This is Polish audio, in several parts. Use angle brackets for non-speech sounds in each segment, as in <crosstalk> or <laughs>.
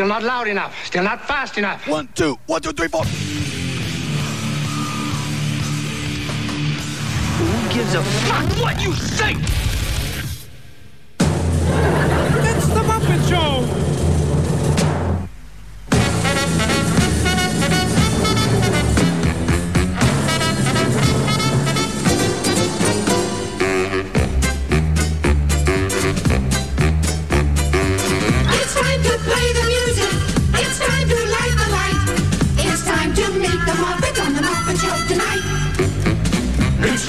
Still not loud enough. Still not fast enough. One, two, one, two, three, four. Who gives a fuck what you say? It's the Muppet Show!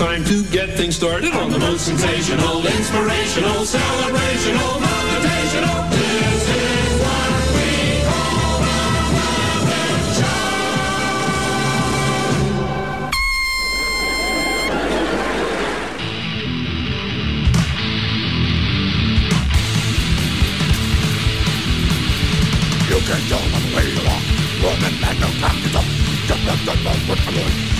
Time to get things started on the most sensational, inspirational, celebrational, motivational. This is what we call the Muppet Show. You can by the way you walk. Woman had no time to talk. Just let them know what I'm.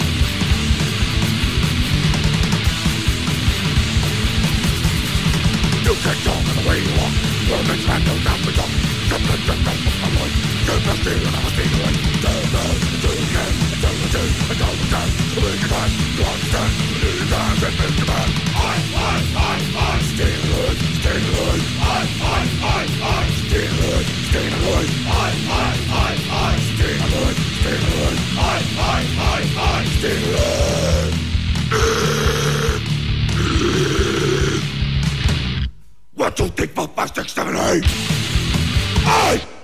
You can talk in the way you walk. Women's man no time to talk. On, come on, come on, Lord. Keep the steal and I'm a steal away. Do, do, do it again. Do it, do it, do it again. Make your time to understand. Do your time and make your man. I, I, I, I. Steal it, steal it. I, I, I, I. Steal it, steal it. I, I, I, I. Steal it, steal it. I, I, I, I. Steal it. One, two, three, four, five, six, seven, eight. Eight.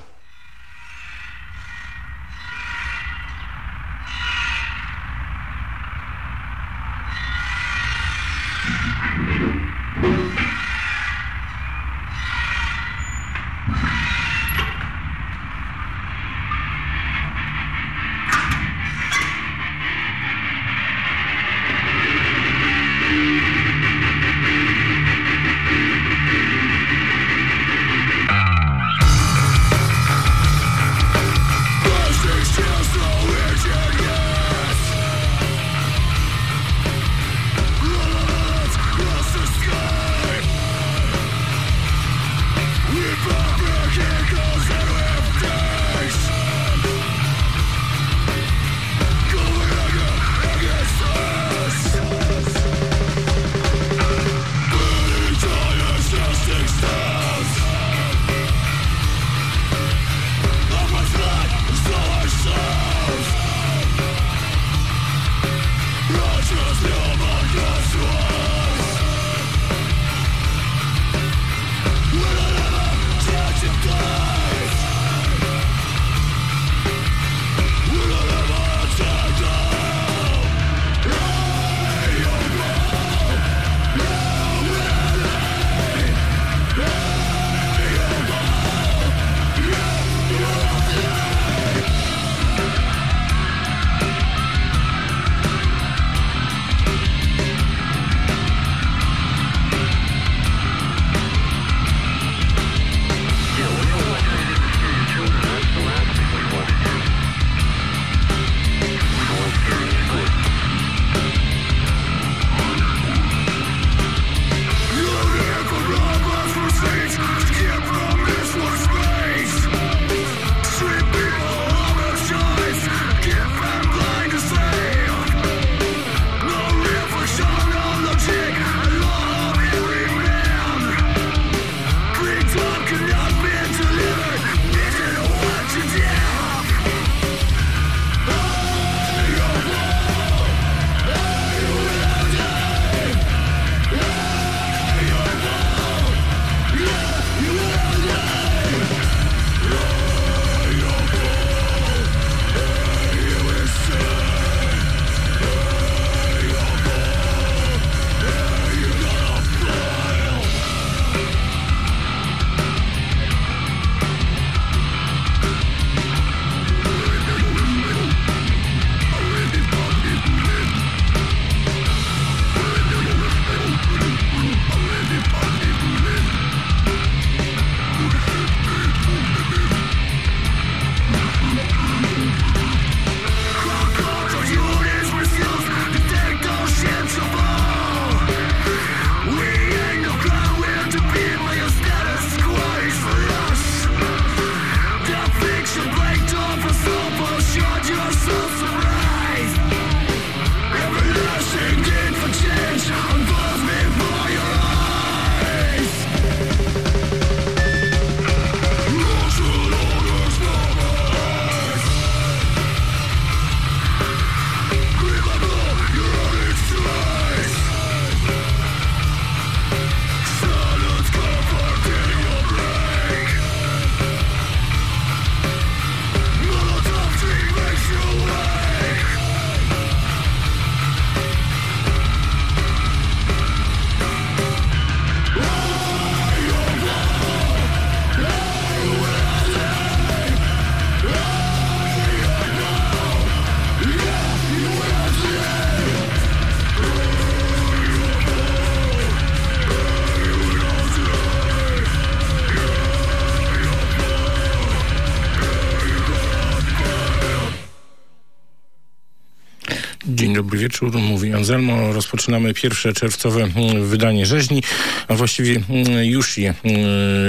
Wieczór, mówi Anselmo. Rozpoczynamy pierwsze czerwcowe mm, wydanie rzeźni, a właściwie mm, już je mm,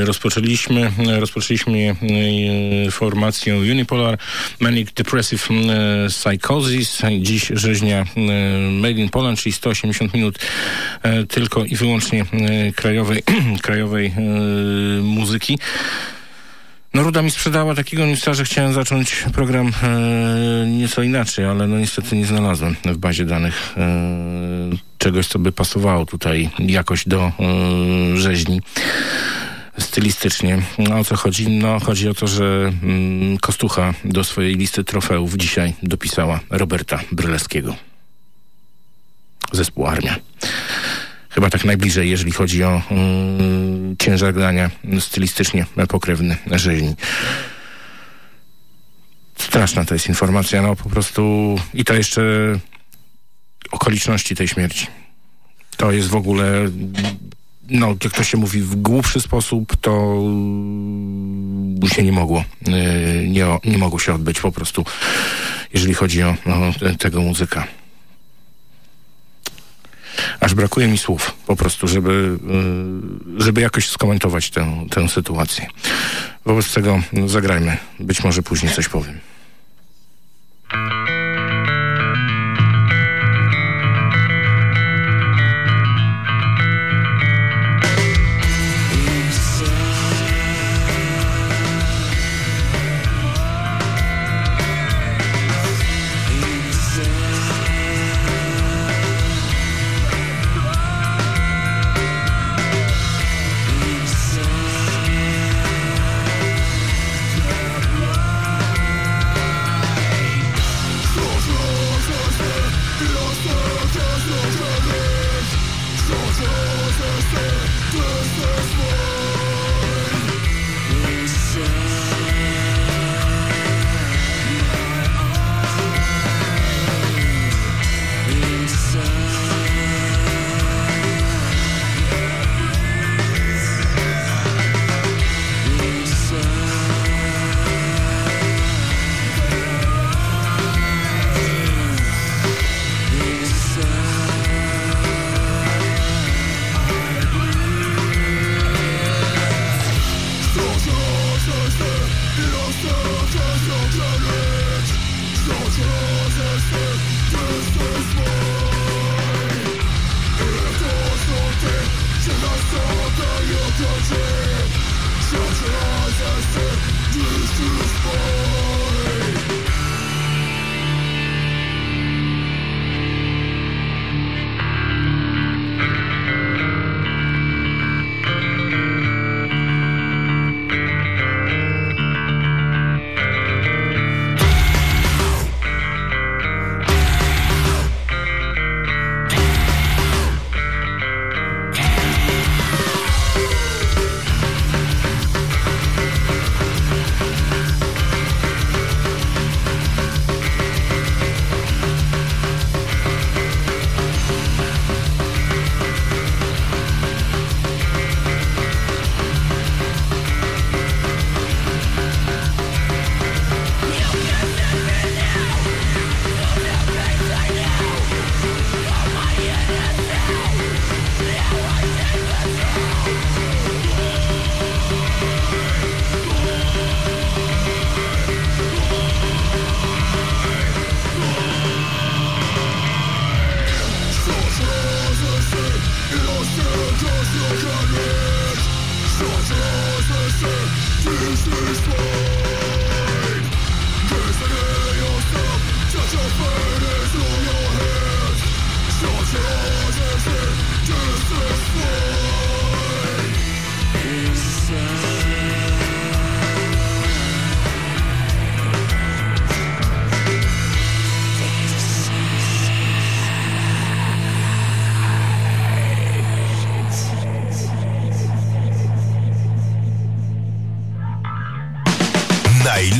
rozpoczęliśmy. Rozpoczęliśmy je formacją Unipolar Manic Depressive Psychosis. Dziś rzeźnia Made in Poland, czyli 180 minut e, tylko i wyłącznie krajowej, <clears throat> krajowej e, muzyki. No Ruda mi sprzedała takiego newsa, że chciałem zacząć program e, nieco inaczej, ale no niestety nie znalazłem w bazie danych e, czegoś, co by pasowało tutaj jakoś do e, rzeźni stylistycznie. No, o co chodzi? No chodzi o to, że mm, Kostucha do swojej listy trofeów dzisiaj dopisała Roberta Bryleskiego. Zespół Armia chyba tak najbliżej, jeżeli chodzi o yy, ciężar grania stylistycznie pokrewny rzeźni. Straszna to jest informacja, no po prostu i to jeszcze okoliczności tej śmierci. To jest w ogóle no, jak to się mówi, w głupszy sposób, to się nie mogło, yy, nie, nie mogło się odbyć po prostu, jeżeli chodzi o, o tego muzyka aż brakuje mi słów po prostu, żeby, y, żeby jakoś skomentować tę, tę sytuację. Wobec tego zagrajmy. Być może później coś powiem.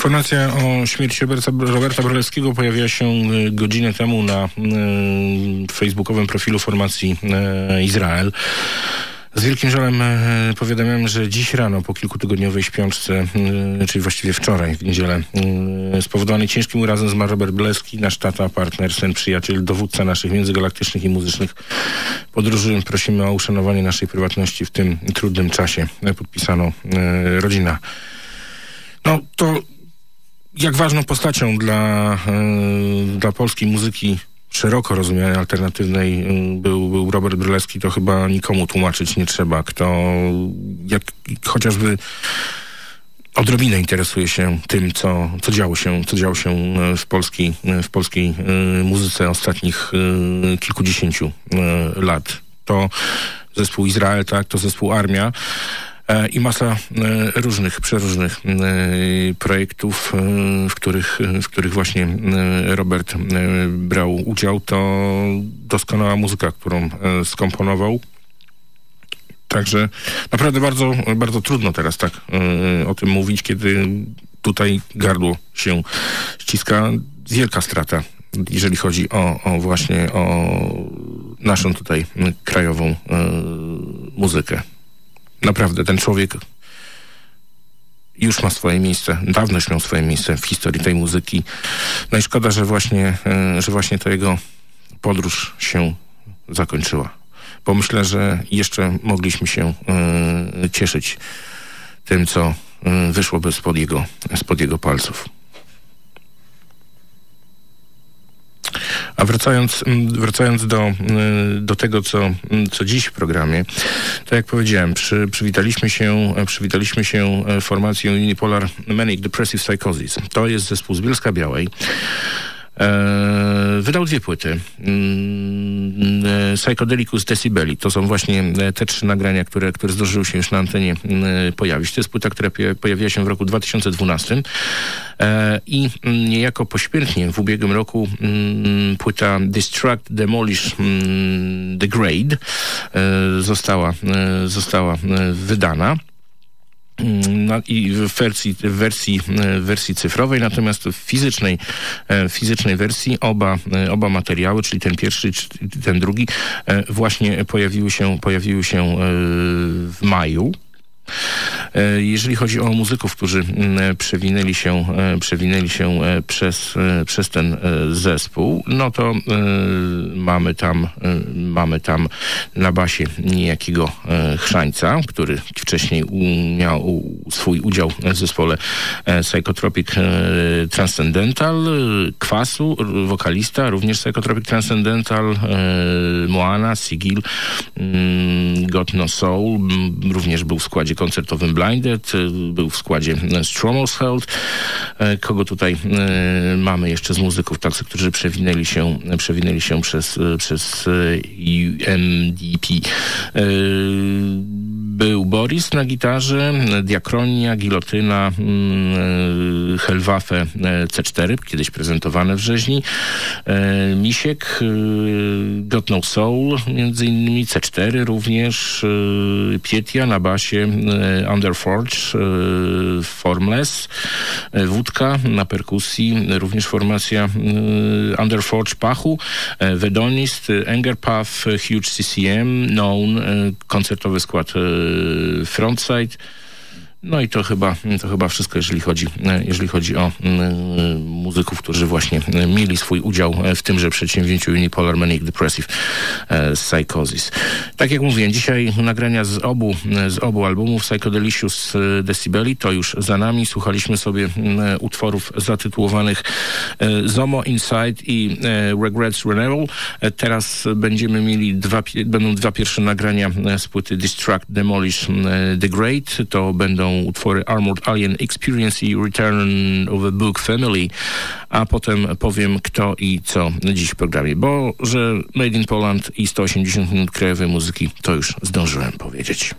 Informacja o śmierci Roberta, Roberta Brolewskiego pojawiła się y, godzinę temu na y, facebookowym profilu formacji y, Izrael. Z wielkim żalem e, powiadamiam, że dziś rano po kilkutygodniowej śpiączce, e, czyli właściwie wczoraj, w niedzielę, e, spowodowany ciężkim urazem zmarł Robert Bleski, nasz tata, partner, sen, przyjaciel, dowódca naszych międzygalaktycznych i muzycznych podróży. Prosimy o uszanowanie naszej prywatności w tym trudnym czasie. E, Podpisano e, rodzina. No to jak ważną postacią dla, e, dla polskiej muzyki szeroko rozumianej alternatywnej y, był, był Robert Brylewski, to chyba nikomu tłumaczyć nie trzeba. Kto jak chociażby odrobinę interesuje się tym, co, co działo się, co działo się e, w polskiej, e, w polskiej muzyce ostatnich kilkudziesięciu lat. To zespół Izrael, tak, to zespół Armia e, i masa e, różnych, przeróżnych e, projektów, e, w których, w których właśnie e, Robert e, brał udział. To doskonała muzyka, którą e, skomponował. Także naprawdę bardzo, bardzo trudno teraz tak e, o tym mówić, kiedy tutaj gardło się ściska. Wielka strata, jeżeli chodzi o, o właśnie o naszą tutaj krajową e, muzykę. Naprawdę, ten człowiek już ma swoje miejsce, dawno już miał swoje miejsce w historii tej muzyki. No i szkoda, że właśnie, e, że właśnie to jego podróż się zakończyła. Bo myślę, że jeszcze mogliśmy się e, cieszyć tym, co e, wyszłoby spod jego, spod jego palców. A wracając, mm, wracając do, y, do tego, co, mm, co dziś w programie, to jak powiedziałem, przy, przywitaliśmy się, e, przywitaliśmy się e, formacją Unipolar Manic Depressive Psychosis. To jest zespół z Bielska Białej. E, wydał dwie płyty. Mm, e, Psychodelicus Decibeli. To są właśnie e, te trzy nagrania, które, które zdążyły się już na antenie mm, pojawić. To jest płyta, która pojawiła się w roku 2012 e, i mm, niejako pośmiertnie w ubiegłym roku mm, płyta Destruct, Demolish, mm, Degrade została, została wydana. <clears throat> Na, i w wersji, w wersji, w wersji cyfrowej, natomiast w fizycznej, e, w fizycznej wersji oba, e, oba materiały, czyli ten pierwszy, czy ten drugi, e, właśnie pojawiły się, pojawiły się w maju. E, Jeżeli chodzi o muzyków, którzy mm, przewinęli się, e, przewinęli się e, przez, przez ten zespół, no to mamy tam, mamy tam na basie niejakiego Chrzańca, który wcześniej miał swój udział w zespole Psychotropic Transcendental, Kwasu, wokalista, również Psychotropic Transcendental, Moana, Sigil, mm, Got No Soul, również był w składzie koncertowym Blinded, e, był w składzie Stromos Held. E, Kogo tutaj e, mamy jeszcze z muzyków, tacy, którzy przewinęli się, przewinęli się przez, e, przez UMDP. Był Boris na gitarze, Diakronia, Gilotyna, mm, e, Helwaffe e, C4, kiedyś prezentowane w rzeźni, Misiek, Got No Soul, między innymi C4 również, Pietia na basie, Underforge, e, Formless, e, Wódka na perkusji, również formacja e, Underforge Pachu, e, Vedonist, e, Engerpath, e, Huge CCM, Known, e, koncertowy skład e, Frontside. No i to chyba, to chyba wszystko, jeżeli chodzi, jeżeli chodzi o mm, muzyków, którzy właśnie e, mieli swój udział w tymże przedsięwzięciu Unipolar Manic Depressive e, Psychosis. Tak jak mówiłem, dzisiaj nagrania z obu, z obu albumów Psychodelicious e, Decibeli to już za nami. Słuchaliśmy sobie mm, utworów zatytułowanych e, Zomo Inside i Regrets Renewal. Teraz będziemy mieli dwa, będą dwa pierwsze nagrania z płyty Destruct, Demolish, e, Degrade. To będą utwory Armored Alien Experience i Return of a Book Family, a potem powiem kto i co dziś w programie, bo że Made in Poland i 180 minut krajowej muzyki to już zdążyłem powiedzieć.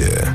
Rok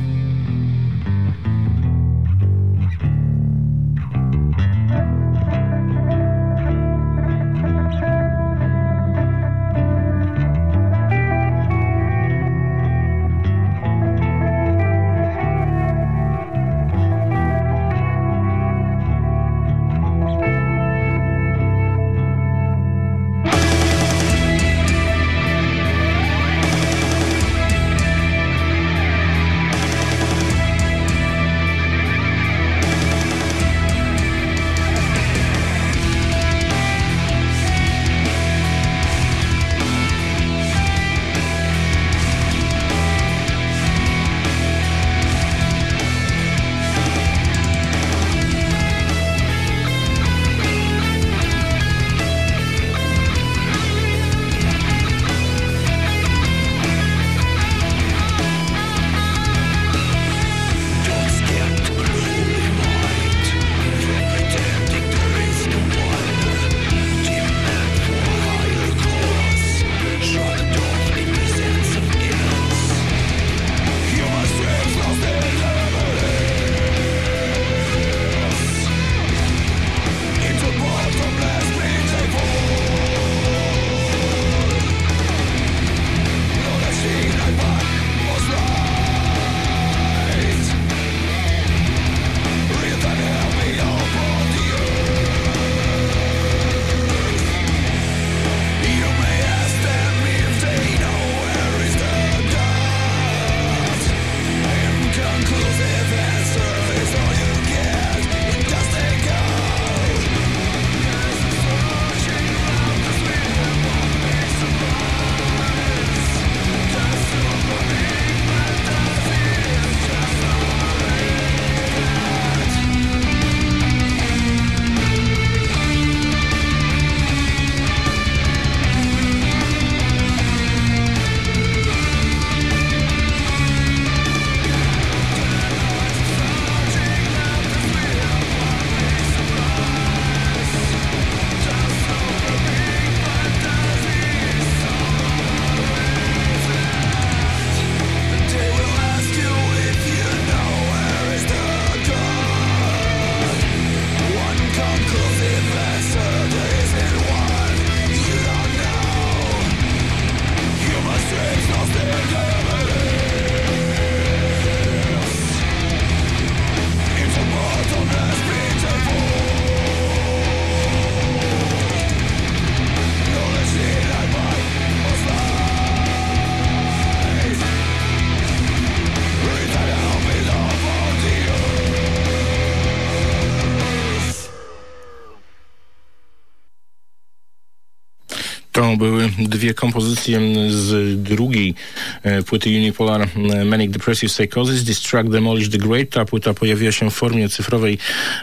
świecie. były dwie kompozycje z drugiej e, płyty Unipolar e, Manic Depressive Psychosis, This Track Demolish the Great. Ta płyta pojawiła się w formie cyfrowej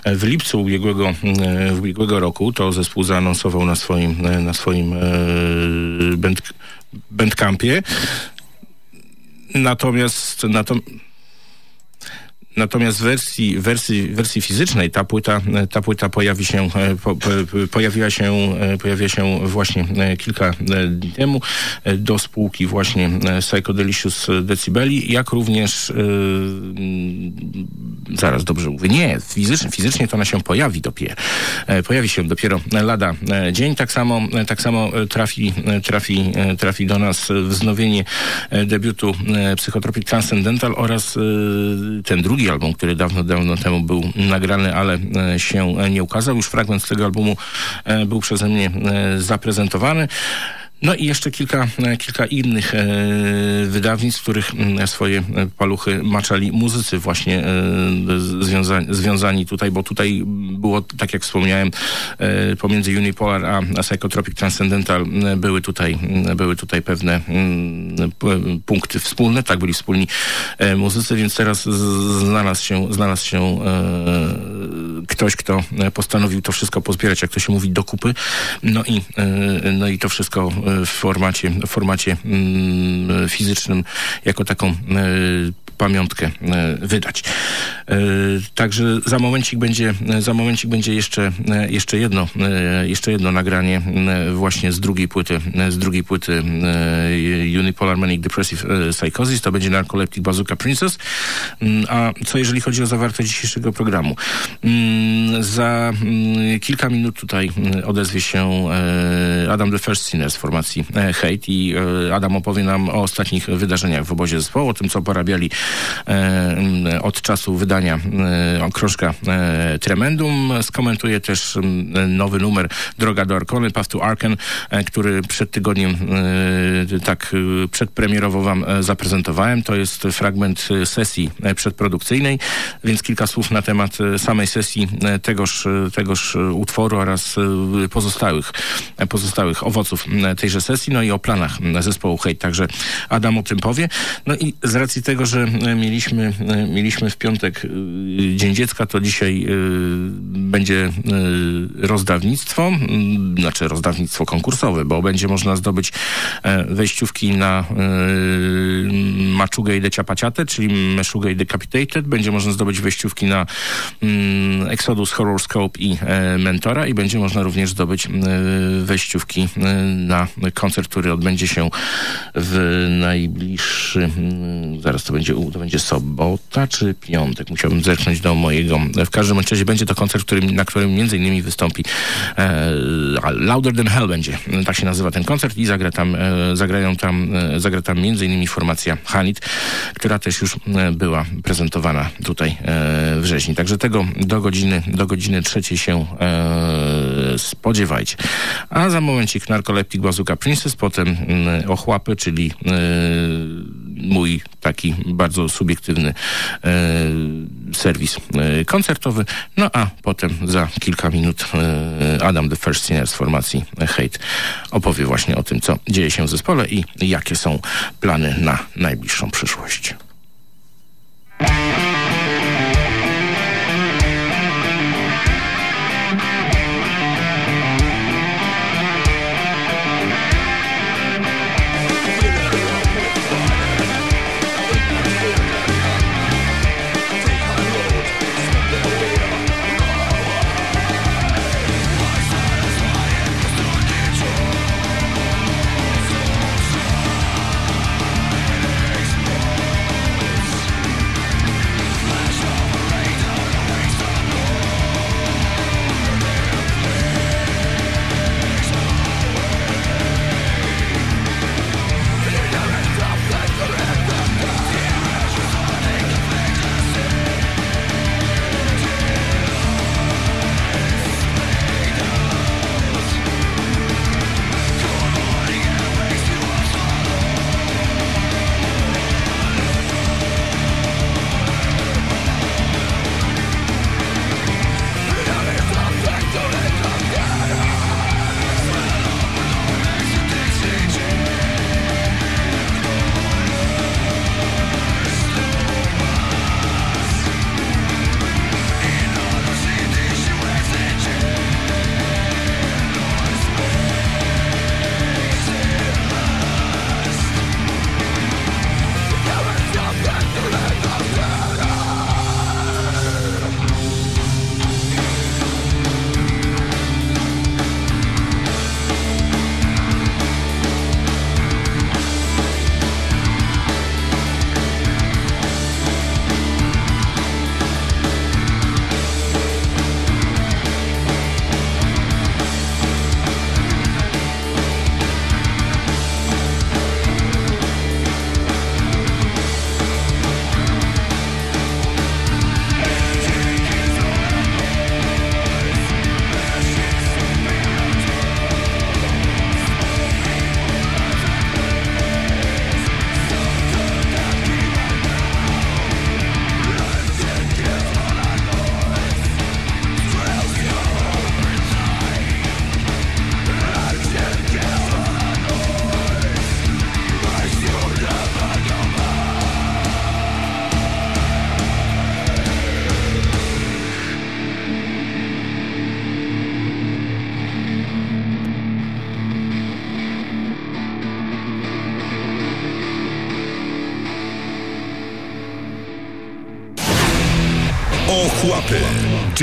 e, w lipcu ubiegłego, ubiegłego roku. To zespół zaanonsował na swoim, na swoim band, bandcampie. Natomiast, natomiast Natomiast w wersji, wersji, wersji fizycznej ta płyta, ta płyta pojawi się, e, po, po, pojawiła się, e, pojawiła się właśnie e, kilka dni temu do spółki właśnie Psychodelicious Decibeli, jak również zaraz dobrze mówię, nie, fizycznie, fizycznie to ona się pojawi dopiero, pojawi się dopiero lada dzień, tak samo, tak samo trafi, trafi, trafi do nas wznowienie debiutu Psychotropic Transcendental oraz ten drugi drugi album, który dawno, dawno temu był nagrany, ale e, się nie ukazał. Już fragment z tego albumu e, był przeze mnie e, zaprezentowany. No i jeszcze kilka, kilka innych e, wydawnictw, których swoje paluchy maczali muzycy właśnie e, związani, związani tutaj, bo tutaj było, tak jak wspomniałem, e, pomiędzy Unipolar a, Psychotropic Transcendental były tutaj, były tutaj pewne punkty wspólne, tak byli wspólni muzycy, więc teraz znalazł się, znalazł się ktoś, kto postanowił to wszystko pozbierać, jak to się mówi, do kupy. No i, no i to wszystko w formacie, w formacie mm, fizycznym jako taką e, pamiątkę e, wydać. E, także za momencik będzie, za momencik będzie jeszcze, jeszcze jedno, jeszcze jedno nagranie właśnie z drugiej płyty, z drugiej płyty Unipolar Manic Depressive Psychosis. To będzie Narcoleptic Bazooka Princess. Mm, a co jeżeli chodzi o zawartość dzisiejszego programu? Mm, za kilka minut tutaj odezwie się Adam the First Sinner z formacji E, hejt i e, Adam opowie nam o ostatnich wydarzeniach w obozie zespołu, o tym, co porabiali e, od czasu wydania krążka Tremendum. Skomentuje też nowy numer Droga do Arkony, Path to Arken, który przed tygodniem tak przedpremierowo wam zaprezentowałem. To jest fragment sesji przedprodukcyjnej, więc kilka słów na temat samej sesji tegoż, tegoż utworu oraz pozostałych, pozostałych owoców tejże sesji no i o planach zespołu Hate. Także Adam o tym powie. No i z racji tego, że mieliśmy, mieliśmy w piątek y, Dzień Dziecka, to dzisiaj będzie rozdawnictwo, znaczy rozdawnictwo konkursowe, bo będzie można zdobyć e, wejściówki na Maczugę i Deciapaciate, czyli Meszugę i Decapitated. Będzie można zdobyć wejściówki na Exodus Horoscope i e, Mentora i będzie można również zdobyć wejściówki na koncert, który odbędzie się w najbliższy, mm, zaraz to będzie, to będzie sobota czy piątek, musiałbym zerknąć do mojego, w każdym razie będzie to koncert, którym, na którym między innymi wystąpi e, Louder Than Hell będzie, tak się nazywa ten koncert i zagra tam, e, zagrają tam, e, zagra tam między innymi formacja Hanit, która też już e, była prezentowana tutaj e, w rzeźni. Także tego do godziny, do godziny trzeciej się e, spodziewajcie. A za momencik narkoleptik Bazooka Prince Princess, potem mm, Ochłapy, czyli e, mój taki bardzo subiektywny e, serwis e, koncertowy. No a potem za kilka minut Adam the First Singer z formacji Hate opowie właśnie o tym, co dzieje się w zespole i jakie są plany na najbliższą przyszłość.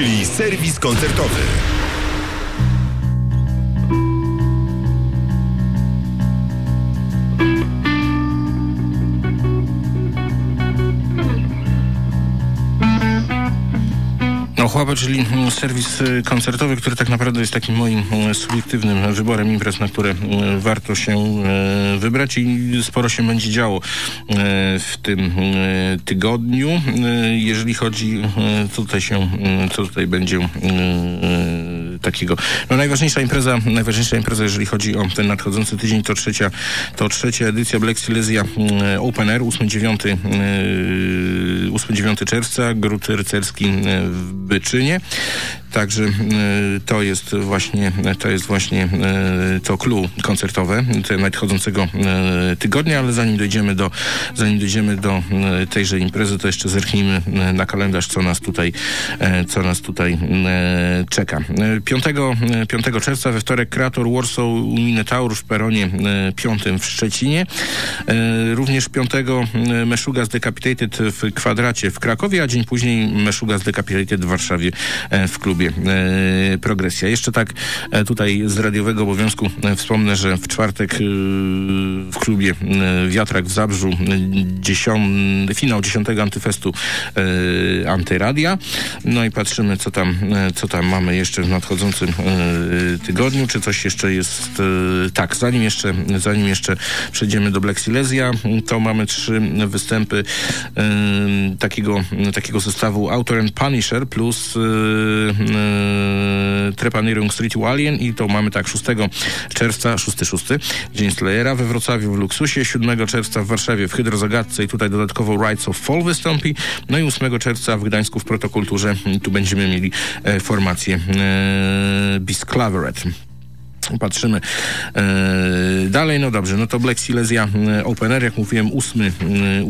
Czyli serwis koncertowy. Chłapa, czyli mm, serwis y, koncertowy, który tak naprawdę jest takim moim mm, subiektywnym wyborem imprez, na które mm, warto się e, wybrać i sporo się będzie działo e, w tym tygodniu. Jeżeli chodzi, co tutaj się, co tutaj będzie takiego. No najważniejsza impreza, najważniejsza impreza, jeżeli chodzi o ten nadchodzący tydzień, to trzecia, to trzecia edycja Black Silesia Open Air, 8-9 yy, 8-9 czerwca, Gród Rycerski yy, w Byczynie. Także yy, to jest właśnie, to jest właśnie yy, to clue koncertowe nadchodzącego yy, tygodnia, ale zanim dojdziemy do, zanim dojdziemy do tejże imprezy, to jeszcze zerknijmy na kalendarz, co nas tutaj, co nas tutaj czeka. Yy, 5, yy, 5 czerwca we wtorek Kreator Warsaw Minotaur w peronie yy, 5 w Szczecinie. Również 5 yy, Meshugas Decapitated w kwadracie w Krakowie, a dzień później Meshugas Decapitated w Warszawie e, w klubie e, Progresja. Jeszcze tak e, tutaj z radiowego obowiązku e, wspomnę, że w czwartek e, w klubie e, Wiatrak w Zabrzu e, dziesiąt, finał 10 Antyfestu Antyradia. No i patrzymy, co tam, co tam mamy jeszcze w nadchodzącym tygodniu, czy coś jeszcze jest tak, zanim jeszcze, zanim jeszcze przejdziemy do Black Silesia, to mamy trzy występy takiego, takiego zestawu Autor and Punisher plus Trepanerium Street Alien i to mamy tak 6 czerwca, 6-6, Dzień Slayera we Wrocławiu w Luksusie, 7 czerwca w Warszawie w Hydrozagadce i tutaj dodatkowo Rights of Fall wystąpi, no i 8 czerwca w Gdańsku w Protokulturze tu będziemy mieli e, formację e, Bisclaveret. Patrzymy. E, dalej, no dobrze, no to Black Silesia e, Open Air, jak mówiłem, 8, e,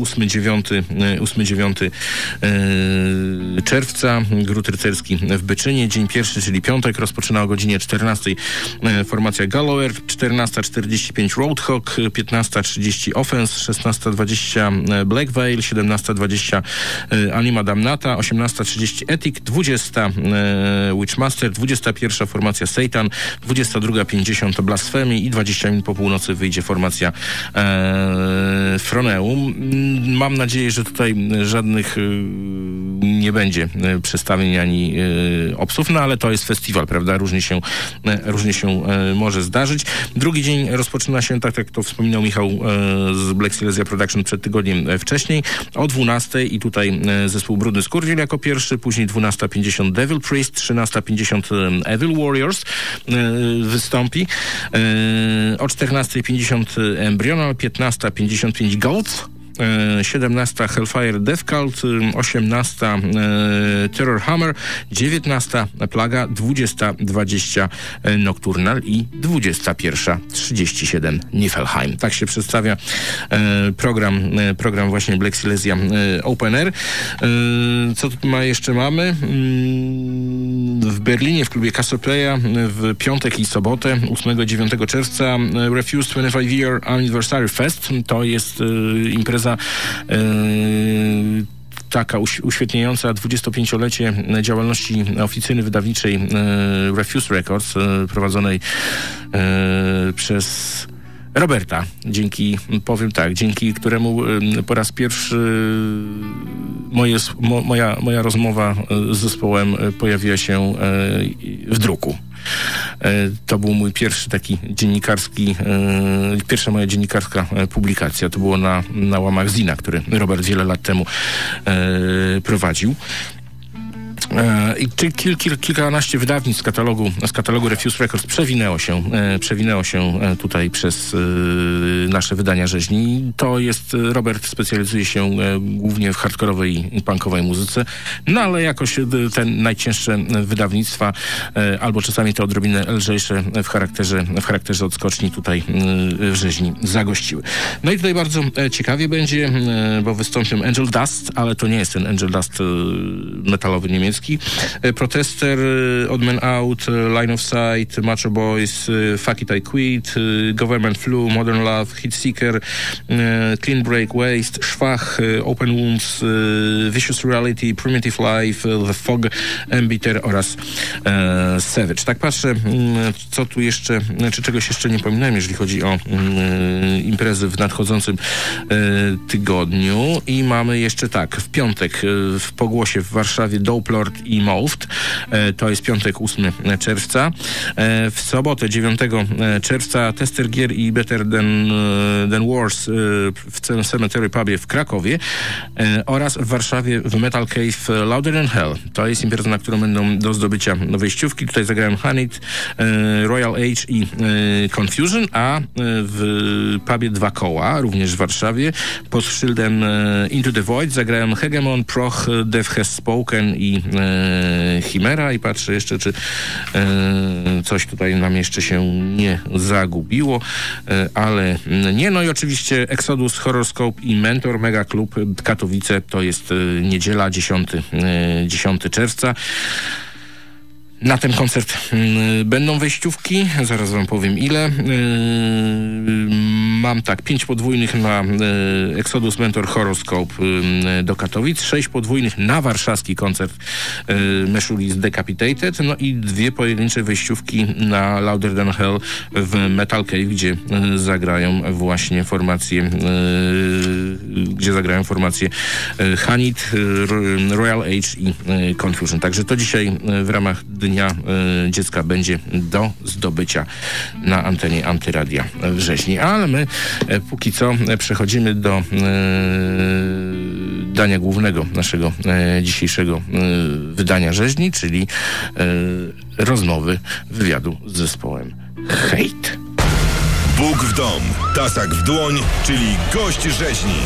8 9, e, 8, 9 e, czerwca, Gród Rycerski w Byczynie, dzień pierwszy, czyli piątek, rozpoczyna o godzinie 14 e, formacja Gallower, 14.45 Roadhog, 15.30 Offense, 16.20 Black Veil, 17.20 e, Anima Damnata, 18.30 Ethic, 20 e, Witchmaster, 21 formacja Satan, 22.50 Blasphemy i 20 minut po północy wyjdzie formacja e, Froneum. Mm, Mam nadzieję, że tutaj żadnych e, nie będzie e, przestawień ani e, obsów, no ale to jest festiwal, prawda? Różnie się, e, różnie się może zdarzyć. Drugi dzień rozpoczyna się, tak jak to wspominał Michał z Black Silesia Production przed tygodniem wcześniej, o 12 i tutaj zespół Brudny Skurwiel jako pierwszy, później 12.50 Devil Priest, 13.50 Evil Warriors wystąpi, o 14.50 Embryonal, 15.55 Goats, 17 Hellfire Death Cult, e, 18 e, Terror Hammer, 19 Plaga, 20.20 e, Nocturnal i 21.37 Niflheim. Tak się przedstawia e, program, e, program właśnie Black Silesia e, Open Air. E, co tu ma jeszcze mamy? Mm, W Berlinie w klubie Cassiopeia w piątek i sobotę 8-9 czerwca e, Refuse 25 Year Anniversary Fest. To jest e, impreza e, taka uś- uświetniająca 25-lecie działalności oficyny wydawniczej e, Refuse Records, e, prowadzonej przez Roberta, dzięki, powiem tak, dzięki któremu po raz pierwszy moje, moja, moja rozmowa z zespołem pojawiła się w druku. E, To był mój pierwszy taki dziennikarski, e, pierwsza moja dziennikarska e, publikacja. To było na, na łamach Zina, który Robert wiele lat temu prowadził. E, I czy kil, kil, kilkanaście wydawnictw z katalogu, z katalogu Refuse Records przewinęło się, e, przewinęło się e, tutaj przez nasze wydania rzeźni. To jest, Robert specjalizuje się głównie w hardkorowej i punkowej muzyce, no ale jakoś te najcięższe wydawnictwa, albo czasami te odrobinę lżejsze w charakterze, w charakterze odskoczni tutaj w rzeźni zagościły. No i tutaj bardzo ciekawie będzie, bo wystąpią Angel Dust, ale to nie jest ten Angel Dust metalowy niemiecki, wejściówki. E, Protester, e, Odd Man Out, e, Line of Sight, Macho Boys, Fuck It I Quit, Government Flu, Modern Love, Hit Seeker, Clean Break, Waste, Szwach, e, Open Wounds, Vicious Reality, Primitive Life, The Fog, Embiter oraz Savage. Tak patrzę, co tu jeszcze, czy czegoś jeszcze nie pominąłem, jeżeli chodzi o imprezy w nadchodzącym tygodniu i mamy jeszcze tak, w piątek w Pogłosie w Warszawie I Moft, e, to jest piątek 8 czerwca. E, w sobotę 9 czerwca Tester Gear i Better Than, e, than Wars e, w Cem- Cemetery Pubie w Krakowie e, oraz w Warszawie w Metal Cave e, Louder Than Hell. To jest impreza, na którą będą do zdobycia wejściówki. Tutaj zagrałem Hanit, e, Royal Age i e, Confusion, a e, w pubie Dwa Koła, również w Warszawie, pod szyldem e, Into the Void zagrałem Hegemon, Proch, Death Has Spoken i e, Chimera i patrzę jeszcze, czy e, coś tutaj nam jeszcze się nie zagubiło, e, ale nie. No i oczywiście Exodus, Horoscope i Mentor Mega Club Katowice to jest e, niedziela 10, e, 10 czerwca. Na ten koncert mm, będą wejściówki, zaraz wam powiem ile. Mam tak, pięć podwójnych na yy, Exodus Mentor Horoscope do Katowic, sześć podwójnych na warszawski koncert yy, Meshulis Decapitated, no i dwie pojedyncze wejściówki na Louder Than Hell w Metal Cave, gdzie yy, zagrają właśnie formacje, gdzie zagrają formacje Hanit, Ro- Royal Age i Confusion. Także to dzisiaj w ramach Dnia Dziecka będzie do zdobycia na antenie Antyradia w Rzeźni. Ale my e, póki co e, przechodzimy do e, dania głównego naszego e, dzisiejszego e, wydania Rzeźni, czyli e, rozmowy wywiadu z zespołem Hate. Bóg w dom, tasak w dłoń, czyli gość rzeźni.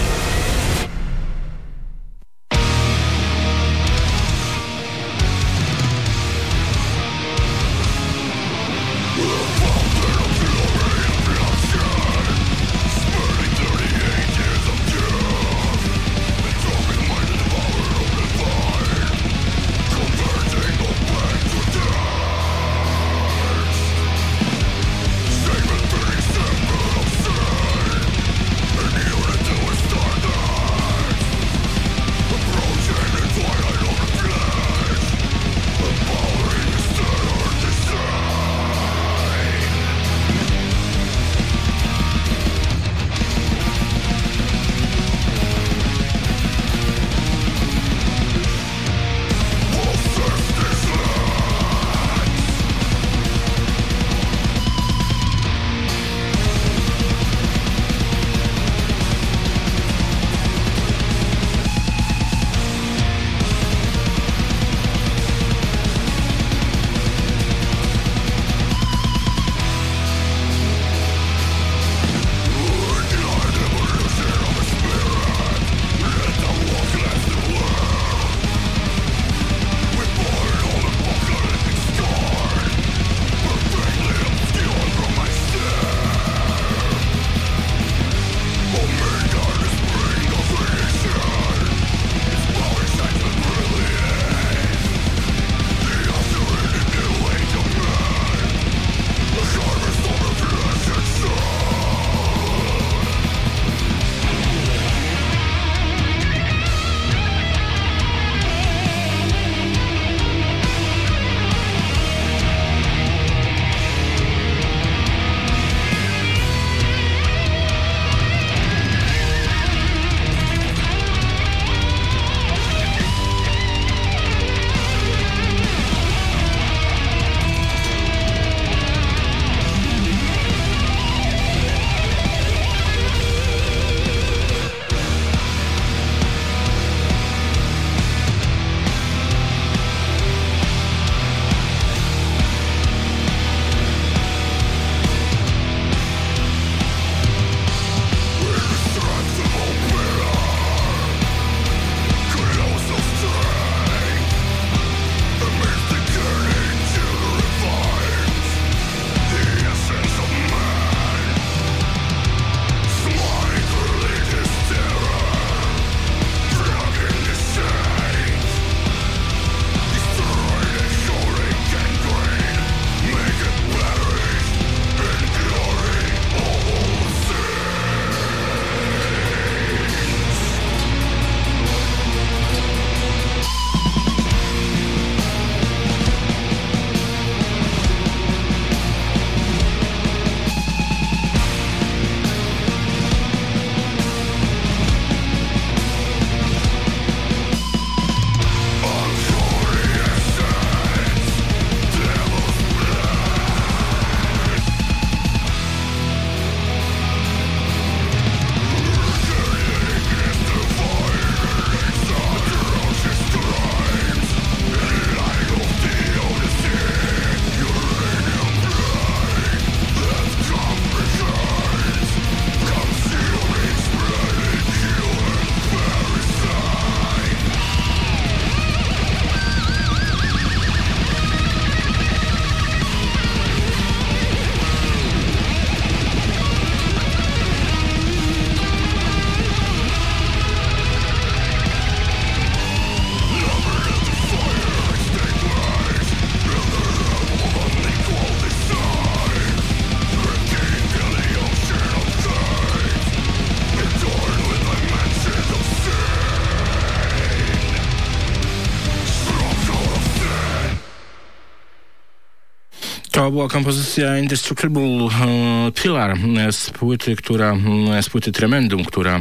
To była kompozycja Indestructible e, Pillar e, z płyty, która, e, z płyty Tremendum, która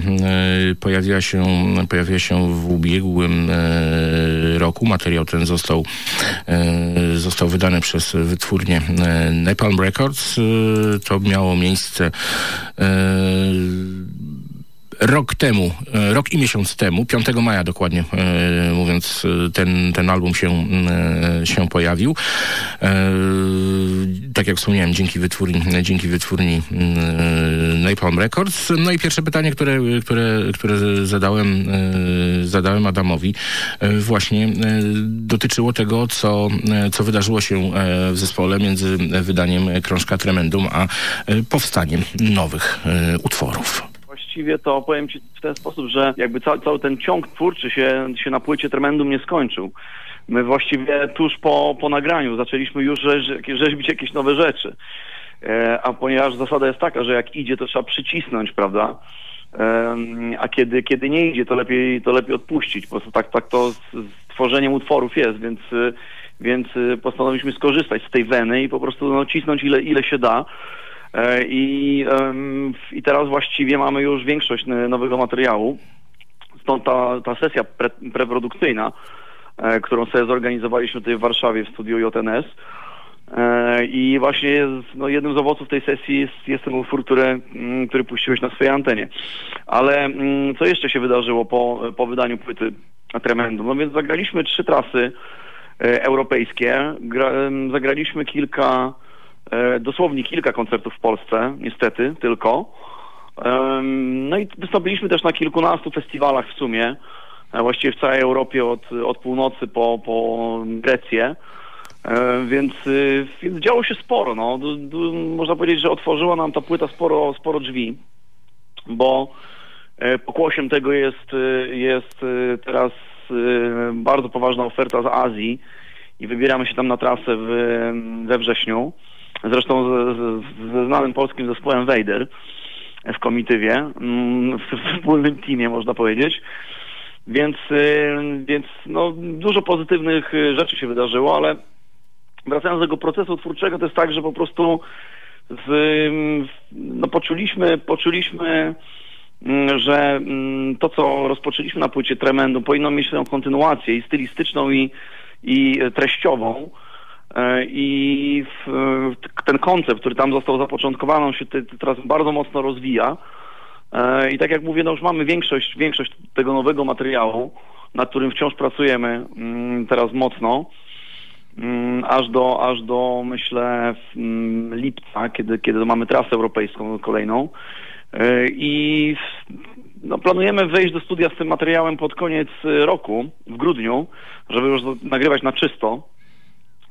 pojawiła się, pojawiła się w ubiegłym roku. Materiał ten został, został wydany przez wytwórnię Napalm Records. To miało miejsce rok temu, e, rok i miesiąc temu, 5 maja dokładnie e, mówiąc, e, ten, ten album się, się pojawił. Tak jak wspomniałem, dzięki wytwórni, dzięki wytwórni Napalm Records. No i pierwsze pytanie, które, które, które zadałem, zadałem Adamowi, właśnie dotyczyło tego, co, co wydarzyło się w zespole między wydaniem krążka Tremendum, a powstaniem nowych utworów właściwie to powiem Ci w ten sposób, że jakby ca cały ten ciąg twórczy się, się na płycie Tremendum nie skończył. My właściwie tuż po, po nagraniu zaczęliśmy już rzeź, rzeźbić jakieś nowe rzeczy. E, a ponieważ zasada jest taka, że jak idzie, to trzeba przycisnąć, prawda? A kiedy, kiedy nie idzie, to lepiej, to lepiej odpuścić. Po prostu tak, tak to z, z tworzeniem utworów jest, więc, więc postanowiliśmy skorzystać z tej weny i po prostu no, cisnąć ile, ile się da. E, I, I teraz właściwie mamy już większość nowego materiału. Stąd ta, ta sesja pre, preprodukcyjna, e, którą sobie zorganizowaliśmy tutaj w Warszawie w studiu JNS. E, I właśnie no, jednym z owoców tej sesji jest, jest ten utwór, który, mm, który puściłeś na swojej antenie. Ale mm, co jeszcze się wydarzyło po, po wydaniu płyty Tremendum? No więc zagraliśmy trzy trasy europejskie. Gra, zagraliśmy kilka dosłownie kilka koncertów w Polsce, niestety, tylko. No i wystąpiliśmy też na kilkunastu festiwalach w sumie, e, właściwie w całej Europie od, od północy po, po Grecję. E, więc, więc działo się sporo. No. Można powiedzieć, że otworzyła nam ta płyta sporo, sporo drzwi, bo pokłosiem tego jest, jest teraz bardzo poważna oferta z Azji i wybieramy się tam na trasę w, we wrześniu zresztą ze znanym polskim zespołem Wejder w komitywie, mm, w wspólnym teamie można powiedzieć. Więc, y, więc no, dużo pozytywnych y, rzeczy się wydarzyło, ale wracając do tego procesu twórczego, to jest tak, że po prostu no, poczuliśmy, poczuliśmy, mm, że mm, to, co rozpoczęliśmy na płycie Tremendum, powinno mieć swoją kontynuację i stylistyczną, i, i treściową. E, I ten koncept, który tam został zapoczątkowany, on się teraz bardzo mocno rozwija. E, I tak jak mówię, no już mamy większość, większość tego nowego materiału, nad którym wciąż pracujemy mm, teraz mocno, mm, aż do, aż do myślę mm, lipca, kiedy, kiedy mamy trasę europejską kolejną. E, I no, planujemy wejść do studia z tym materiałem pod koniec roku, w grudniu, żeby już nagrywać na czysto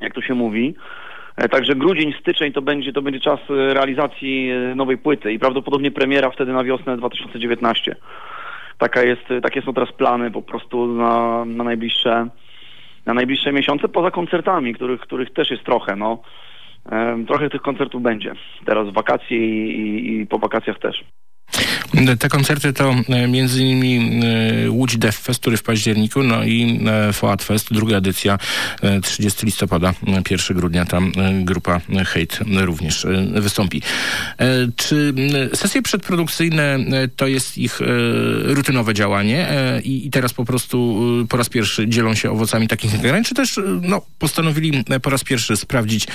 jak to się mówi. E, także grudzień, styczeń to będzie, to będzie czas e, realizacji e, nowej płyty i prawdopodobnie premiera wtedy na wiosnę 2019. Taka jest, takie są teraz plany po prostu na, na najbliższe na najbliższe miesiące, poza koncertami, których, których też jest trochę, no. Trochę tych koncertów będzie. Teraz w wakacje i, i, i po wakacjach też. Te koncerty to e, między innymi e, Łódź Dev Fest, który w październiku, no i e, Foat Fest, druga edycja 30 listopada, 1 grudnia tam grupa Hate również wystąpi. Czy sesje przedprodukcyjne to jest ich rutynowe działanie i teraz po prostu po raz pierwszy dzielą się owocami takich nagrań, czy też no, postanowili po raz pierwszy sprawdzić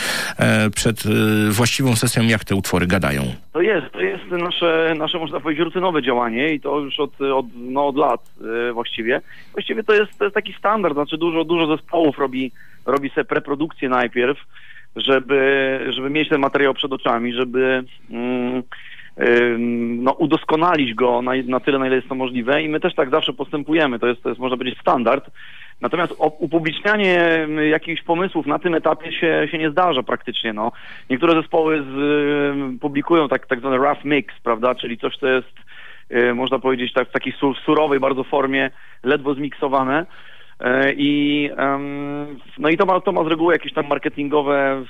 przed właściwą sesją, jak te utwory gadają? To jest, to jest nasze, nasze można powiedzieć rutynowe działanie i to już od, od, no, od lat yy, właściwie. Właściwie to jest, to jest taki standard, znaczy dużo, dużo zespołów robi, robi sobie preprodukcję najpierw, żeby, żeby mieć ten materiał przed oczami, żeby mm, no, udoskonalić go na, na tyle, na ile jest to możliwe i my też tak zawsze postępujemy, to jest, to jest można powiedzieć standard. Natomiast upublicznianie jakichś pomysłów na tym etapie się, się nie zdarza praktycznie. No. Niektóre zespoły z, publikują tak, tak zwany rough mix, prawda, czyli coś, co jest, y, można powiedzieć, tak, w takiej surowej bardzo formie, ledwo zmiksowane. Y, I, no i to ma, to ma z reguły jakieś tam marketingowe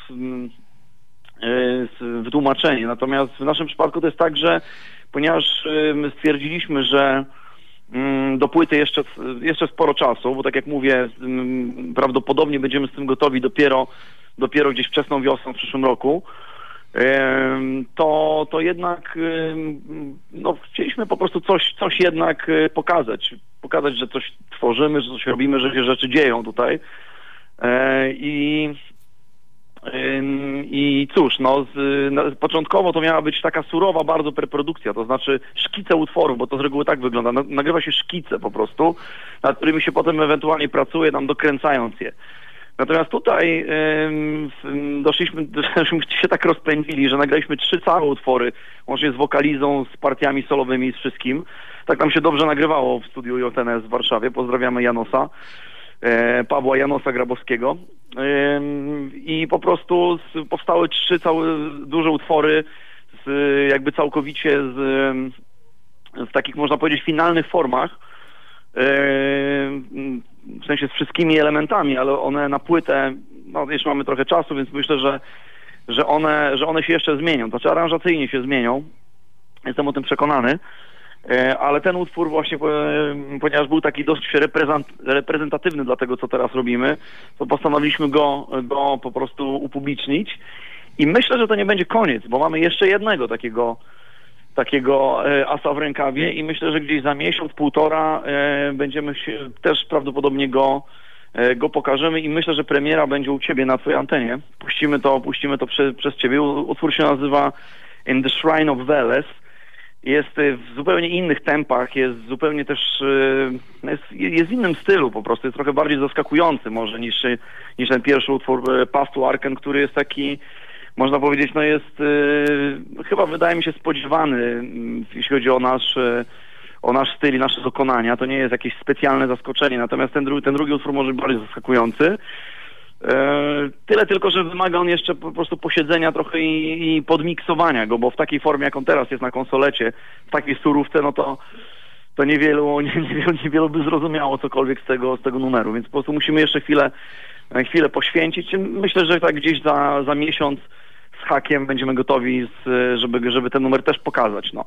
y, wytłumaczenie. Natomiast w naszym przypadku to jest tak, że ponieważ stwierdziliśmy, że Mm, do płyty jeszcze, jeszcze sporo czasu, bo tak jak mówię, mm, prawdopodobnie będziemy z tym gotowi dopiero dopiero gdzieś wczesną wiosną w przyszłym roku, to, to jednak no, chcieliśmy po prostu coś, coś jednak e, pokazać. Pokazać, że coś tworzymy, że coś robimy, że się rzeczy dzieją tutaj. E, I I cóż, no, z, no, początkowo to miała być taka surowa bardzo preprodukcja, to znaczy szkice utworów, bo to z reguły tak wygląda. Na- Nagrywa się szkice po prostu, nad którymi się potem ewentualnie pracuje, tam dokręcając je. Natomiast tutaj ym, doszliśmy, <laughs> żeśmy się tak rozpędzili, że nagraliśmy trzy całe utwory, łącznie z wokalizą, z partiami solowymi, z wszystkim. Tak nam się dobrze nagrywało w studiu JNS w Warszawie. Pozdrawiamy Janosa Pawła Janosa Grabowskiego. I po prostu powstały trzy całe duże utwory z, jakby całkowicie z, w takich można powiedzieć finalnych formach. Ym, W sensie z wszystkimi elementami, ale one na płytę, no jeszcze mamy trochę czasu, więc myślę, że, że, one, że one się jeszcze zmienią. Znaczy aranżacyjnie się zmienią. Jestem o tym przekonany. E, Ale ten utwór właśnie, ponieważ był taki reprezent, reprezentatywny dla tego, co teraz robimy, to postanowiliśmy go, go po prostu upublicznić. I myślę, że to nie będzie koniec, bo mamy jeszcze jednego takiego, takiego e, asa w rękawie i myślę, że gdzieś za miesiąc, półtora e, będziemy też prawdopodobnie go, go pokażemy i myślę, że premiera będzie u Ciebie na Twojej antenie. Puścimy to, puścimy to prze, przez Ciebie. Utwór się nazywa In the Shrine of Veles jest y, w zupełnie innych tempach, jest zupełnie też, y, no jest, jest w innym stylu po prostu, jest trochę bardziej zaskakujący może niż, y, niż ten pierwszy utwór to Arken, który jest taki, można powiedzieć, no jest chyba wydaje mi się spodziewany, mm, jeśli chodzi o nasz, o nasz styl i nasze dokonania, to nie jest jakieś specjalne zaskoczenie, natomiast ten, dru- ten drugi utwór może być bardziej zaskakujący. E, Tyle tylko, że wymaga on jeszcze po prostu posiedzenia trochę i, i podmiksowania go, bo w takiej formie, jak on teraz jest na konsolecie, w takiej surówce, no to, to niewielu, <laughs> nie, niewielu, niewielu by zrozumiało cokolwiek z tego, z tego numeru, więc po prostu musimy jeszcze chwilę, e, chwilę poświęcić. Myślę, że tak gdzieś za, za miesiąc z hakiem będziemy gotowi, z, żeby, żeby ten numer też pokazać. No.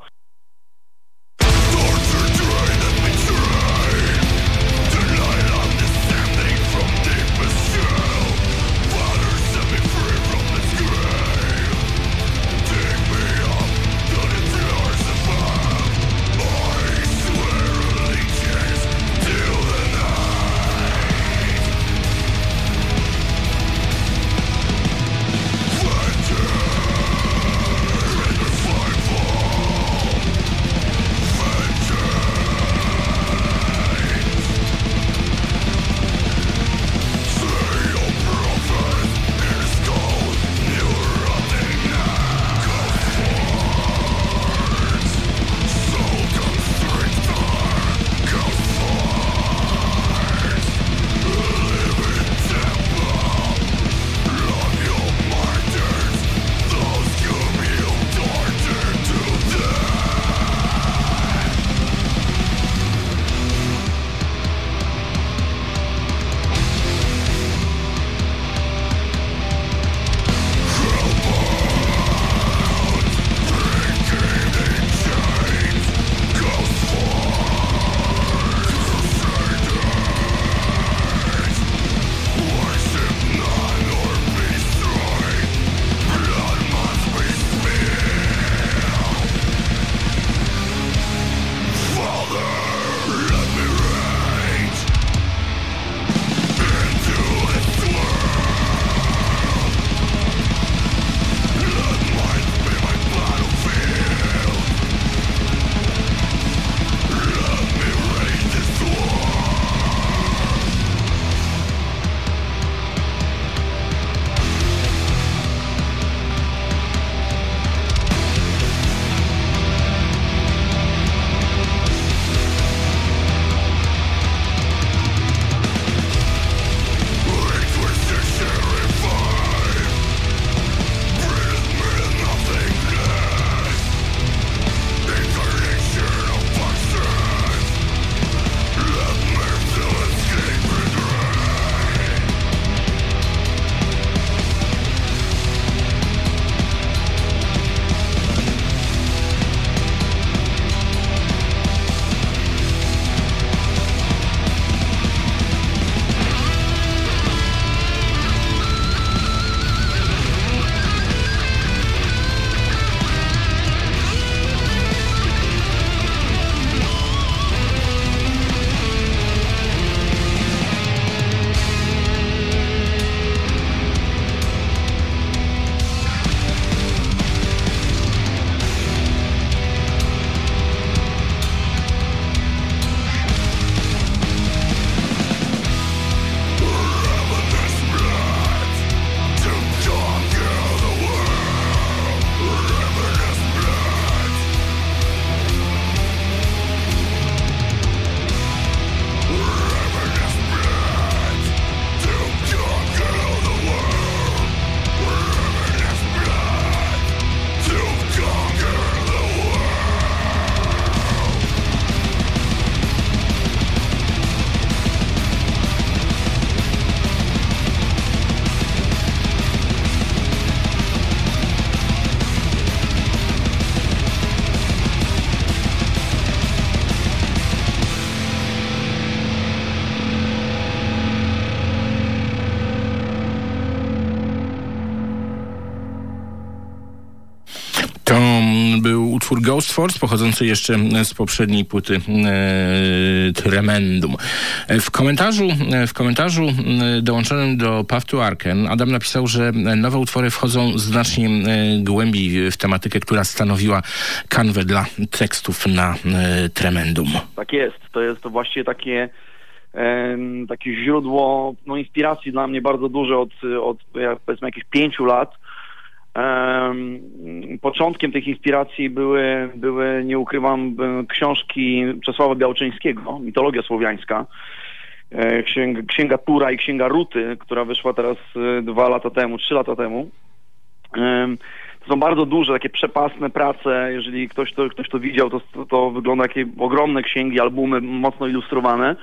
Utwór Ghost Force, pochodzący jeszcze z poprzedniej płyty e, Tremendum. E, W komentarzu, e, w komentarzu mm, dołączonym do Path to Arken Adam napisał, że nowe utwory wchodzą znacznie e, głębiej w tematykę, która stanowiła kanwę dla tekstów na e, Tremendum. Tak jest. To jest to właściwie takie, takie źródło no, inspiracji dla mnie bardzo duże od, od powiedzmy jakichś pięciu lat. Em, początkiem tych inspiracji były, były nie ukrywam, e, książki Czesława Białczyńskiego, Mitologia Słowiańska. E, Księga, księga Tura i Księga Ruty, która wyszła teraz e, dwa lata temu, trzy lata temu. Em, To są bardzo duże, takie przepasne prace. Jeżeli ktoś to, ktoś to widział, to, to, to wygląda jak ogromne księgi, albumy mocno ilustrowane.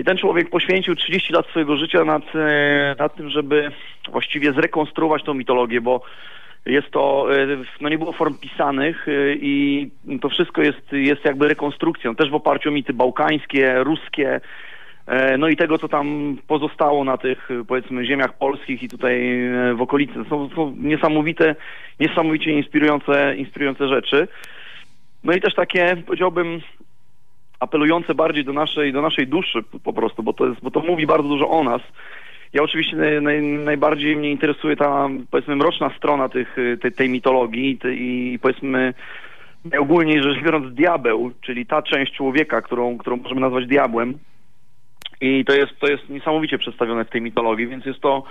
I ten człowiek poświęcił 30 lat swojego życia nad, e, nad tym, żeby właściwie zrekonstruować tą mitologię, bo jest to, e, no nie było form pisanych e, i to wszystko jest, jest jakby rekonstrukcją, też w oparciu o mity bałkańskie, ruskie, no i tego, co tam pozostało na tych, powiedzmy, ziemiach polskich i tutaj w okolicy. Są, są niesamowite, niesamowicie inspirujące, inspirujące rzeczy. No i też takie, powiedziałbym, apelujące bardziej do naszej, do naszej duszy po prostu, bo to, jest, bo to mówi bardzo dużo o nas. Ja oczywiście naj, naj, najbardziej mnie interesuje ta, powiedzmy, mroczna strona tych, tej, tej mitologii i, powiedzmy, najogólniej rzecz biorąc diabeł, czyli ta część człowieka, którą, którą możemy nazwać diabłem. I to jest, to jest niesamowicie przedstawione w tej mitologii, więc jest to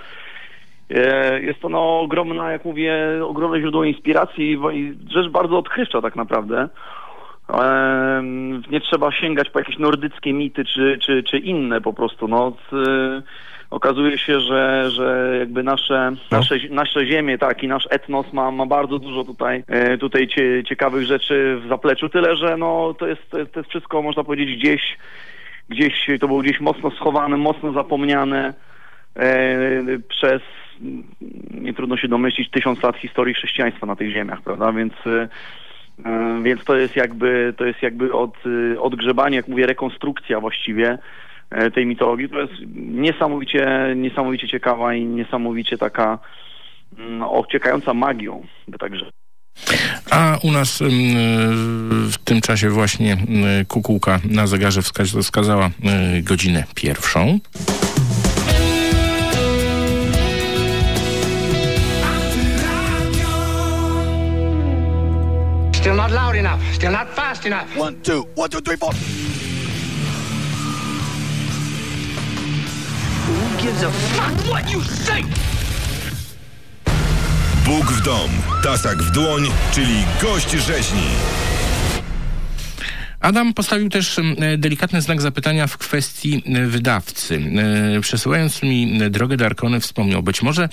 e, jest to no ogromna, jak mówię, ogromne źródło inspiracji i rzecz bardzo odkrywcza tak naprawdę. Nie trzeba sięgać po jakieś nordyckie mity czy, czy, czy inne po prostu. No, z, okazuje się, że, że jakby nasze, nasze, nasze ziemie, tak, i nasz etnos ma, ma bardzo dużo tutaj, e, tutaj cie, ciekawych rzeczy w zapleczu. Tyle, że no, to, jest, to, jest, wszystko, można powiedzieć, gdzieś, gdzieś to było gdzieś mocno schowane, mocno zapomniane e, przez, nie trudno się domyślić, tysiąc lat historii chrześcijaństwa na tych ziemiach, prawda? Więc e, E, Więc to jest jakby, to jest jakby od, y, odgrzebanie, jak mówię, rekonstrukcja właściwie e, tej mitologii, która jest niesamowicie, niesamowicie ciekawa i niesamowicie taka mm, ociekająca magią, by także. A u nas w tym czasie właśnie y, kukułka na zegarze wskaz- wskazała y, godzinę pierwszą. Enough. Still not fast enough. One, two, one, two, three, four. Who gives a fuck what you say? Bóg w dom, tasak w dłoń, czyli gość rzeźni. Adam postawił też em, delikatny znak zapytania w kwestii e, wydawcy. E, Przesyłając mi drogę do Arkony wspomniał, być może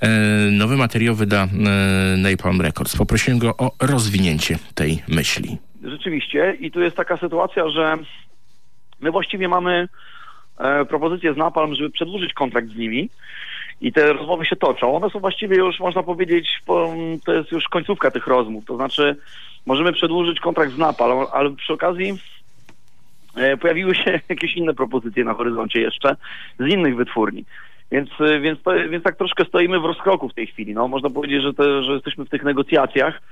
e, nowy materiał wyda e, Napalm Records. Poprosiłem go o rozwinięcie tej myśli. Rzeczywiście i tu jest taka sytuacja, że my właściwie mamy e, propozycję z Napalm, żeby przedłużyć kontrakt z nimi i te rozmowy się toczą. One są właściwie już, można powiedzieć, po, to jest już końcówka tych rozmów, to znaczy możemy przedłużyć kontrakt z Napalm, ale przy okazji e, pojawiły się <laughs> jakieś inne propozycje na horyzoncie jeszcze z innych wytwórni. Więc, e, więc, to, więc tak troszkę stoimy w rozkroku w tej chwili. No, można powiedzieć, że, te, że jesteśmy w tych negocjacjach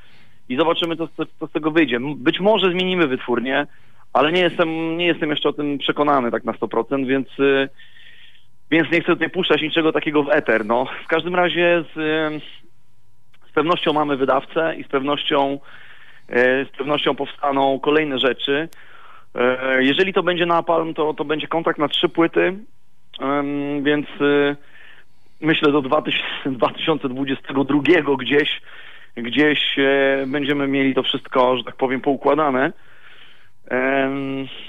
i zobaczymy, co, co, z tego wyjdzie. Być może zmienimy wytwórnię, ale nie jestem, nie jestem jeszcze o tym przekonany tak na 100%, więc, y, więc nie chcę tutaj puszczać niczego takiego w eter. No. W każdym razie z, z pewnością mamy wydawcę i z pewnością, z pewnością powstaną kolejne rzeczy. Y, Jeżeli to będzie Napalm, to, to będzie kontrakt na trzy płyty, więc y, myślę do 2000 2022 <laughs> gdzieś gdzieś e, będziemy mieli to wszystko, że tak powiem, poukładane.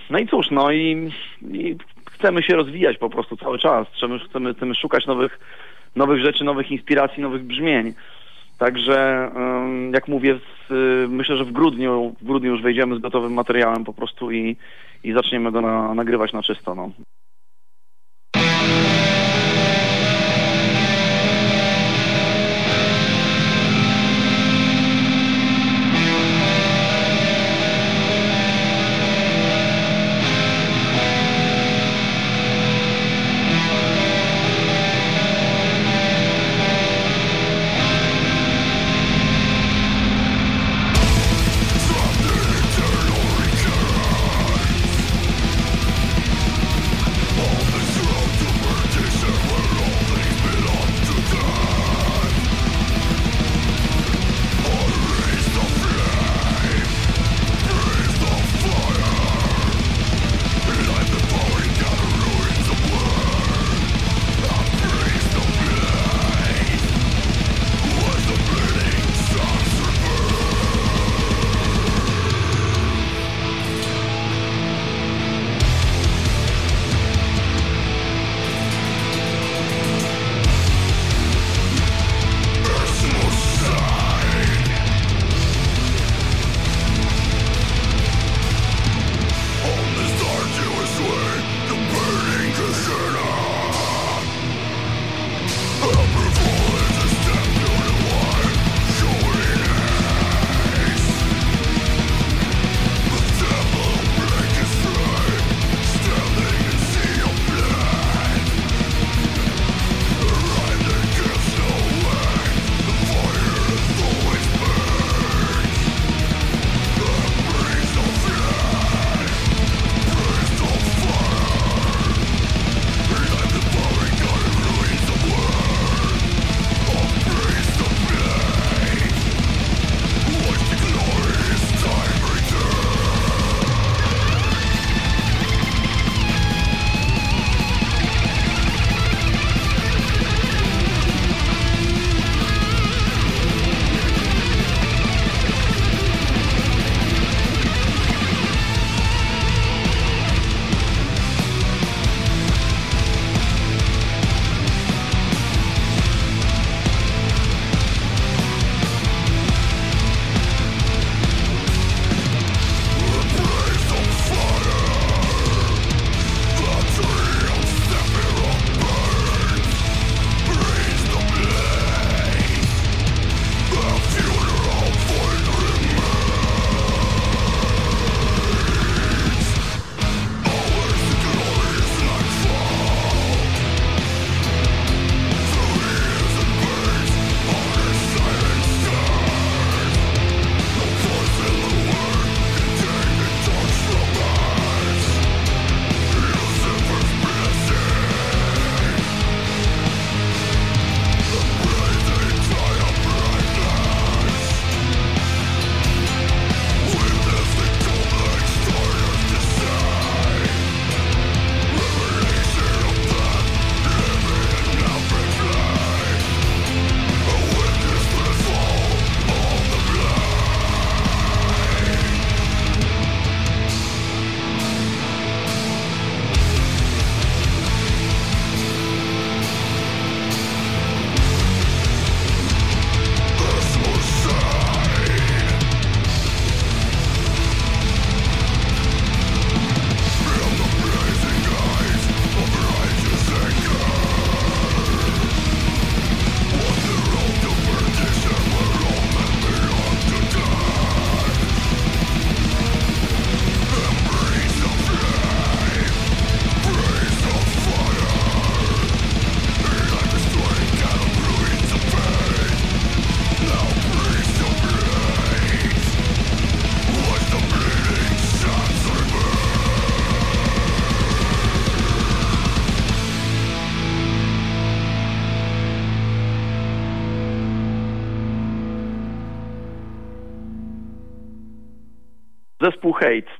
No i cóż, no i, i chcemy się rozwijać po prostu cały czas. Chcemy, chcemy, chcemy szukać nowych, nowych rzeczy, nowych inspiracji, nowych brzmień. Także, jak mówię, y, myślę, że w grudniu, w grudniu już wejdziemy z gotowym materiałem po prostu i, i zaczniemy go na, nagrywać na czysto. No.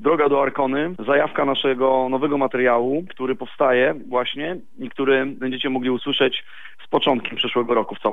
Droga do Arkony, zajawka naszego nowego materiału, który powstaje właśnie i który będziecie mogli usłyszeć z początkiem przyszłego roku w.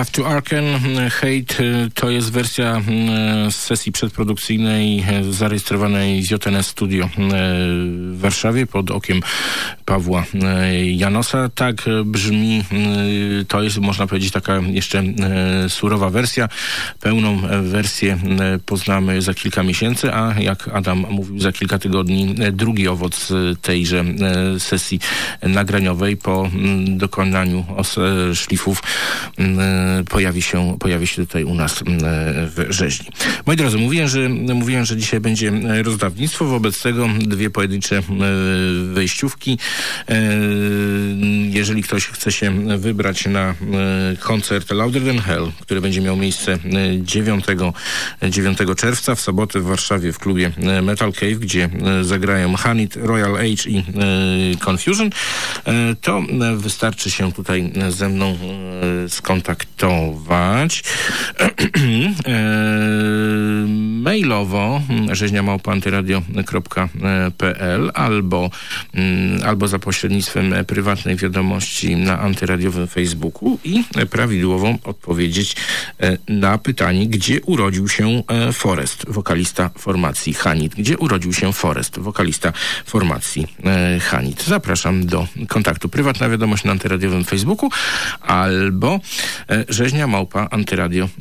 Path to Arken, Hate y, to jest wersja y, z sesji przedprodukcyjnej y, zarejestrowanej z JNS Studio w Warszawie pod okiem Pawła Janosa. Tak brzmi, to jest można powiedzieć taka jeszcze surowa wersja. Pełną wersję poznamy za kilka miesięcy, a jak Adam mówił za kilka tygodni, drugi owoc tejże sesji nagraniowej po dokonaniu szlifów pojawi się, pojawi się tutaj u nas w rzeźni. Moi drodzy, mówiłem, że, mówiłem, że dzisiaj będzie rozdawnictwo, wobec tego dwie pojedyncze wejściówki. Jeżeli ktoś chce się wybrać na koncert Louder Than Hell, który będzie miał miejsce 9, 9 czerwca w sobotę w Warszawie w klubie Metal Cave, gdzie zagrają Hanit, Royal Age i Confusion, to wystarczy się tutaj ze mną skontaktować mailowo rzeźniamałpantyradio.pl albo, albo za pośrednictwem prywatnej wiadomości na antyradiowym Facebooku i prawidłowo odpowiedzieć na pytanie, gdzie urodził się Forest, wokalista formacji Hanit. Gdzie urodził się Forest, wokalista formacji Hanit. Zapraszam do kontaktu. Prywatna wiadomość na antyradiowym Facebooku albo rzeźnia małpa antyradio.pl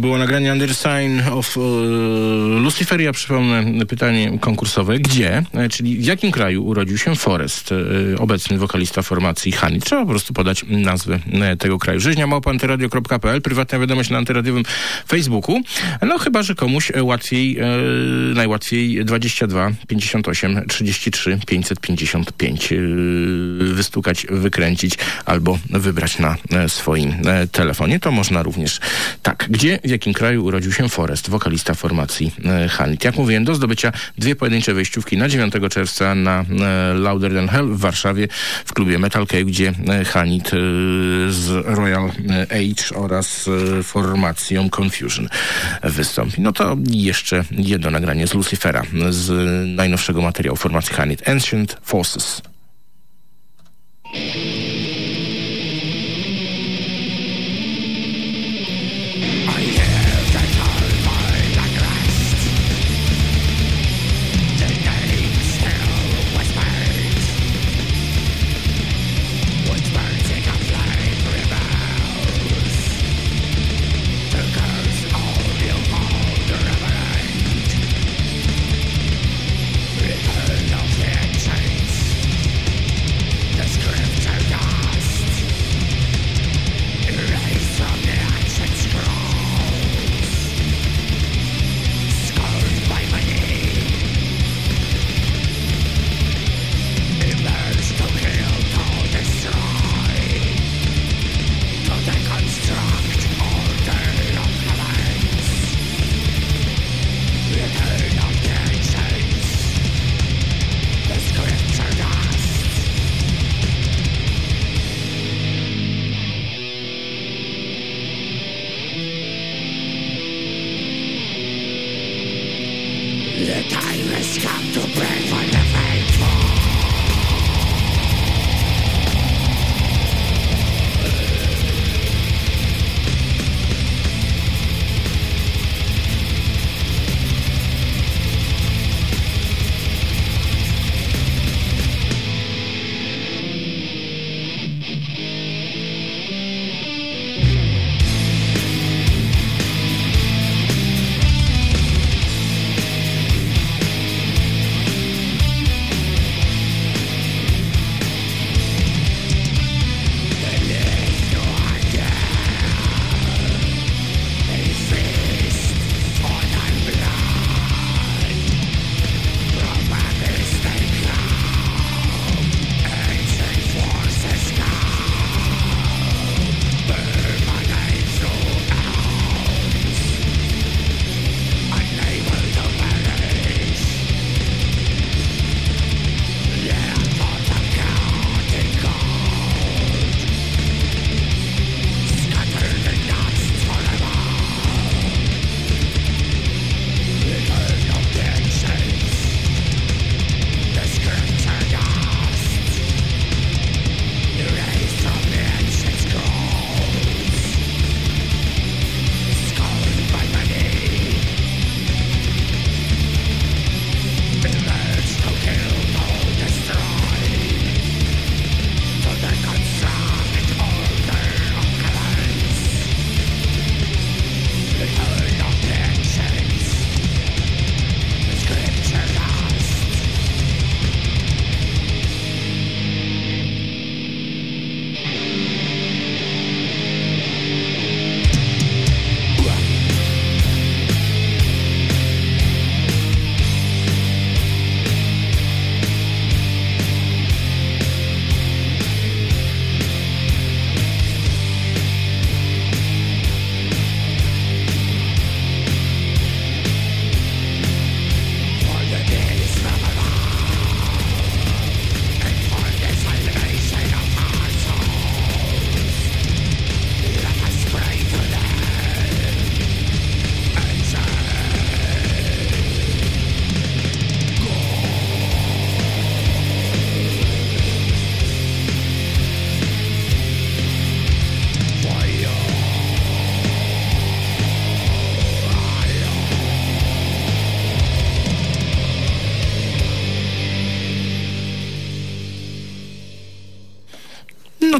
Było nagranie Under Sign of e, Lucifer. Ja przypomnę pytanie konkursowe. Gdzie, e, czyli w jakim kraju urodził się Forest, e, obecny wokalista formacji Hani? Trzeba po prostu podać nazwę tego kraju. Rzeźnia małpa antyradio.pl, prywatna wiadomość na antyradiowym Facebooku. No chyba, że komuś łatwiej, najłatwiej 22 58 33 555 e, wystukać, wykręcić albo wybrać na swoim telefonie. To można również tak. Gdzie, w jakim kraju urodził się Forest, wokalista formacji e, Hanit? Jak mówiłem, do zdobycia dwie pojedyncze wejściówki na 9 czerwca na e, Louder Than Hell w Warszawie w klubie Metal Cave, gdzie e, Hanit z Royal Age oraz formacją Confusion wystąpi. No to jeszcze jedno nagranie z Lucifera, z najnowszego materiału formacji Hanit, Ancient Forces.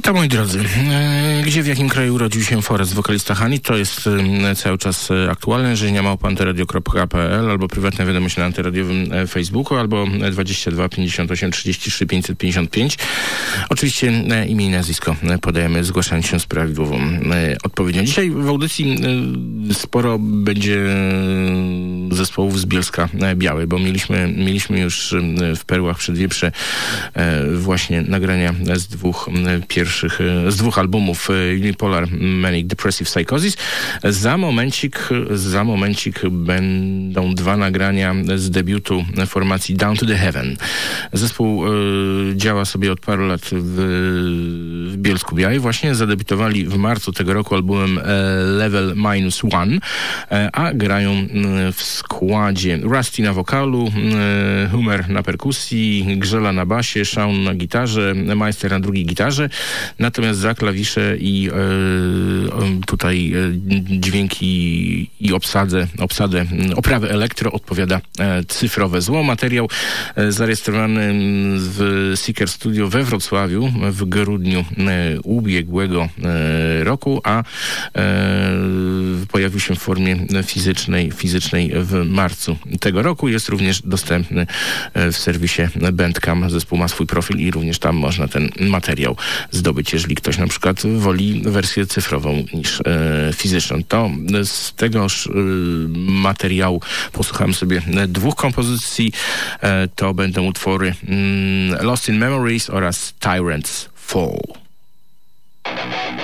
To moi drodzy, e, gdzie w jakim kraju urodził się Forest, wokalista Hani? To jest e, cały czas e, aktualne. Żynia małpantyradio.pl albo prywatne wiadomości na antyradiowym Facebooku albo e, 22 58 33 555. Oczywiście imię i nazwisko podajemy, zgłaszając się z prawidłową odpowiedzią. Dzisiaj w audycji sporo będzie zespołów z Bielska e, Białej, bo mieliśmy, mieliśmy już e, w Perłach Przedwieprze e, właśnie nagrania z dwóch pierwszych, z dwóch albumów Unipolar Manic Depressive Psychosis. Za momencik, za momencik będą dwa nagrania z debiutu formacji Down to the Heaven. Zespół działa sobie od paru lat w, w Bielsku Białej. Właśnie zadebiutowali w marcu tego roku albumem e, Level Minus One, e, a grają w składzie Rusty na wokalu, Humer na perkusji, Grzela na basie, Shaun na gitarze, Meister na drugiej gitarze, natomiast za klawisze i e, tutaj dźwięki i obsadę, obsadę, oprawę elektro odpowiada cyfrowe zło. Materiał zarejestrowany w Seeker Studio we Wrocławiu w grudniu ubiegłego e, roku, a e, pojawił się w formie fizycznej, fizycznej w marcu tego roku. Jest również dostępny e, w serwisie Bandcamp. Zespół ma swój profil i również tam można ten materiał zdobyć, jeżeli ktoś na przykład woli wersję cyfrową niż e, fizyczną. To z tegoż e, materiału posłucham sobie e, dwóch kompozycji. E, to będą utwory mm, Lost in Memories oraz Tyrants Fall. Tyrants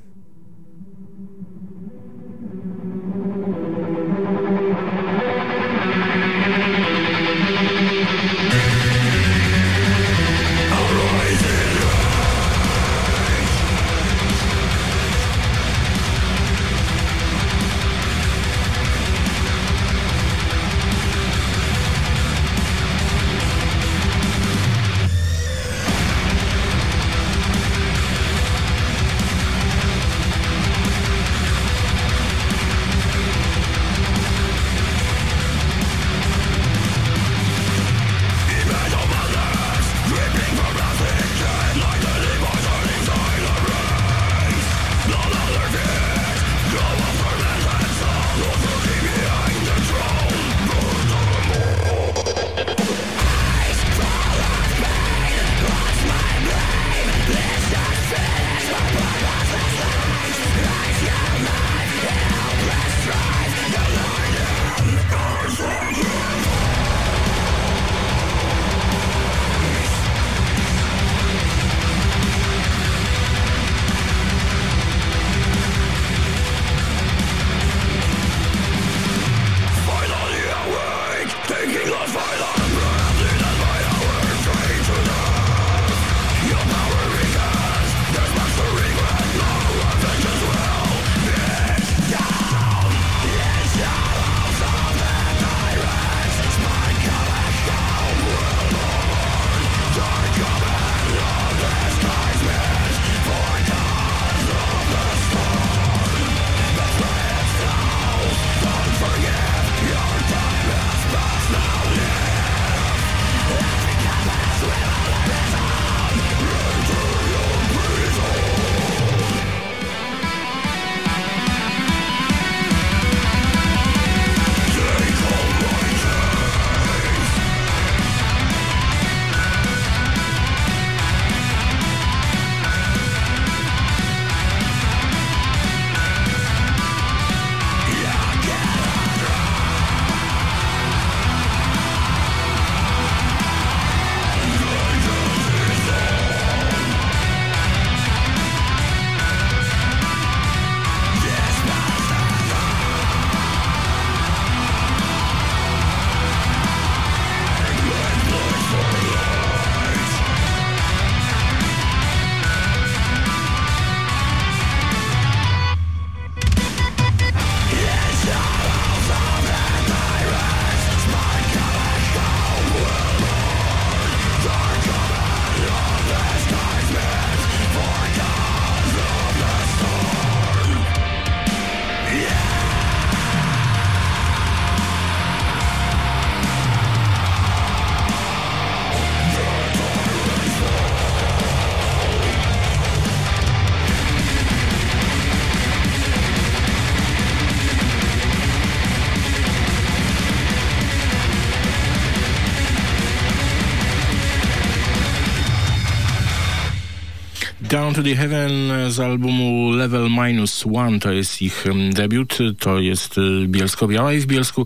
Down to the Heaven z albumu Level Minus One. To jest ich debiut, to jest e, Bielsko-Biała i w Bielsku.